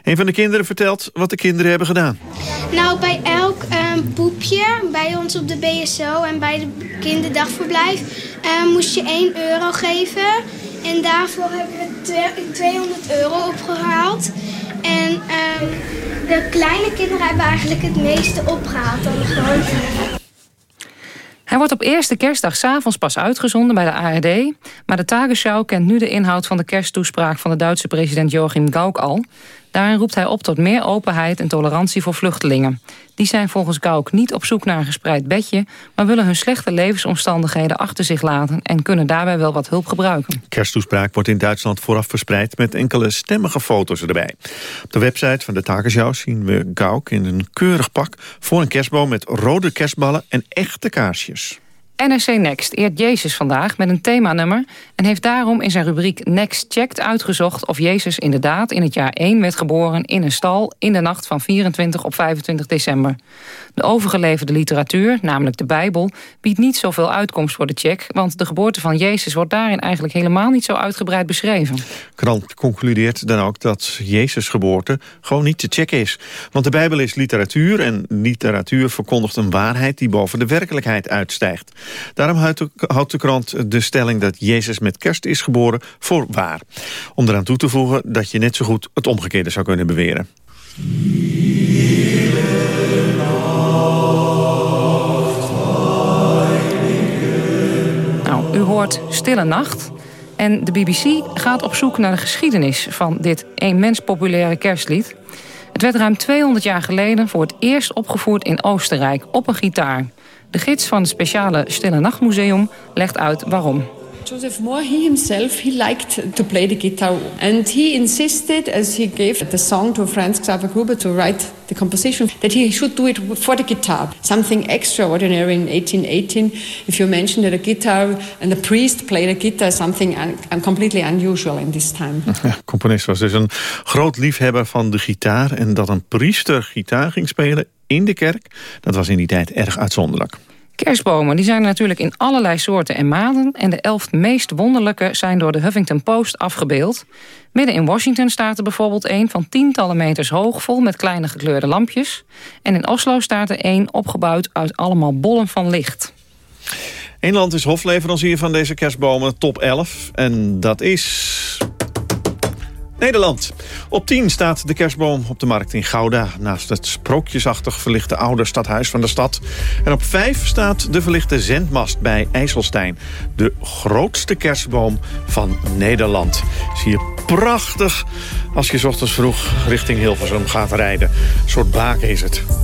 Speaker 2: Een van de kinderen vertelt wat de kinderen hebben gedaan.
Speaker 33: Nou, bij elk ehm, poepje, bij ons op de BSO en bij de kinderdagverblijf, ehm, moest je 1 euro geven. En daarvoor we twe- 200 euro opgehaald. En ehm, de kleine kinderen hebben eigenlijk het meeste opgehaald dan de grote.
Speaker 41: Hij wordt op eerste kerstdag s'avonds pas uitgezonden bij de ARD... maar de Tagesschau kent nu de inhoud van de kersttoespraak... van de Duitse president Joachim Gauck al. Daarin roept hij op tot meer openheid en tolerantie voor vluchtelingen. Die zijn volgens Gauck niet op zoek naar een gespreid bedje... maar willen hun slechte levensomstandigheden achter zich laten... en kunnen daarbij wel wat hulp gebruiken.
Speaker 2: Kersttoespraak wordt in Duitsland vooraf verspreid... met enkele stemmige foto's erbij. Op de website van de Tagesschau zien we Gauck in een keurig pak... voor een kerstboom met rode kerstballen en echte kaarsjes.
Speaker 41: NRC Next eert Jezus vandaag met een themanummer... en heeft daarom in zijn rubriek Next Checked uitgezocht... of Jezus inderdaad in het jaar 1 werd geboren in een stal... in de nacht van 24 op 25 december. De overgeleverde literatuur, namelijk de Bijbel... biedt niet zoveel uitkomst voor de check... want de geboorte van Jezus wordt daarin eigenlijk helemaal niet zo uitgebreid beschreven.
Speaker 2: Krant concludeert dan ook dat Jezus geboorte gewoon niet te checken is. Want de Bijbel is literatuur en literatuur verkondigt een waarheid... die boven de werkelijkheid uitstijgt. Daarom houdt de, krant de stelling dat Jezus met kerst is geboren voor waar. Om eraan toe te voegen dat je net zo goed het omgekeerde zou kunnen beweren.
Speaker 41: Nou, u hoort Stille Nacht. En de BBC gaat op zoek naar de geschiedenis van dit immens populaire kerstlied. Het werd ruim 200 jaar geleden voor het eerst opgevoerd in Oostenrijk op een gitaar. De gids van het speciale Stille Nachtmuseum legt uit waarom.
Speaker 42: Joseph Moore, he himself, he liked to play the guitar. And he insisted, as he gave the song to Franz Xaver Gruber to write the composition, that he should do it for the guitar. Something extraordinary in 1818. If you mention that a guitar and a priest played a guitar, something un completely unusual in this time.
Speaker 2: Ja, componist was dus een groot liefhebber van de gitaar... en dat een priester gitaar ging spelen in de kerk... dat was in die tijd erg uitzonderlijk.
Speaker 41: Kerstbomen die zijn er natuurlijk in allerlei soorten en maten... en de elf meest wonderlijke zijn door de Huffington Post afgebeeld. Midden in Washington staat er bijvoorbeeld een van tientallen meters hoog... vol met kleine gekleurde lampjes. En in Oslo staat er een opgebouwd uit allemaal bollen van licht.
Speaker 2: Eén land is hofleverancier van deze kerstbomen, top 11. En dat is... Nederland. Op 10 staat de kerstboom op de markt in Gouda... naast het sprookjesachtig verlichte oude stadhuis van de stad. En op 5 staat de verlichte zendmast bij IJsselstein. De grootste kerstboom van Nederland. Zie je prachtig als je ochtends vroeg richting Hilversum gaat rijden. Een soort baken is het.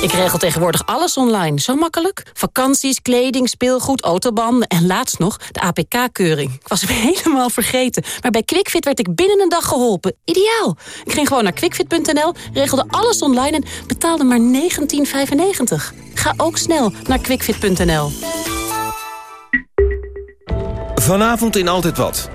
Speaker 31: Ik regel tegenwoordig alles online. Zo makkelijk. Vakanties, kleding, speelgoed, autobanden en laatst nog de APK-keuring. Ik was hem helemaal vergeten. Maar bij QuickFit werd ik binnen een dag geholpen. Ideaal. Ik ging gewoon naar quickfit.nl, regelde alles online en betaalde maar 19,95. Ga ook snel naar quickfit.nl.
Speaker 36: Vanavond in Altijd Wat.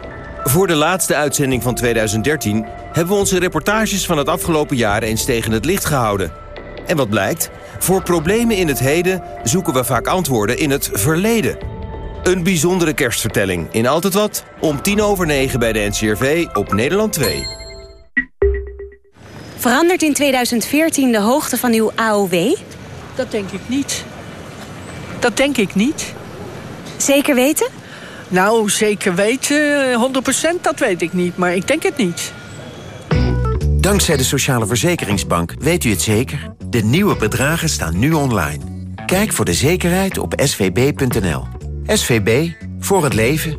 Speaker 36: Voor de laatste uitzending van 2013 hebben we onze reportages van het afgelopen jaar eens tegen het licht gehouden. En wat blijkt? Voor problemen in het heden zoeken we vaak antwoorden in het verleden. Een bijzondere kerstvertelling in Altijd Wat om tien over negen bij de NCRV op Nederland 2.
Speaker 43: Verandert in 2014 de hoogte van uw AOW?
Speaker 44: Dat denk ik niet. Dat denk ik niet.
Speaker 43: Zeker weten?
Speaker 44: Nou, zeker weten, 100% dat weet ik niet, maar ik denk het niet.
Speaker 45: Dankzij de Sociale Verzekeringsbank weet u het zeker. De nieuwe bedragen staan nu online. Kijk voor de zekerheid op svb.nl. SVB, voor het leven.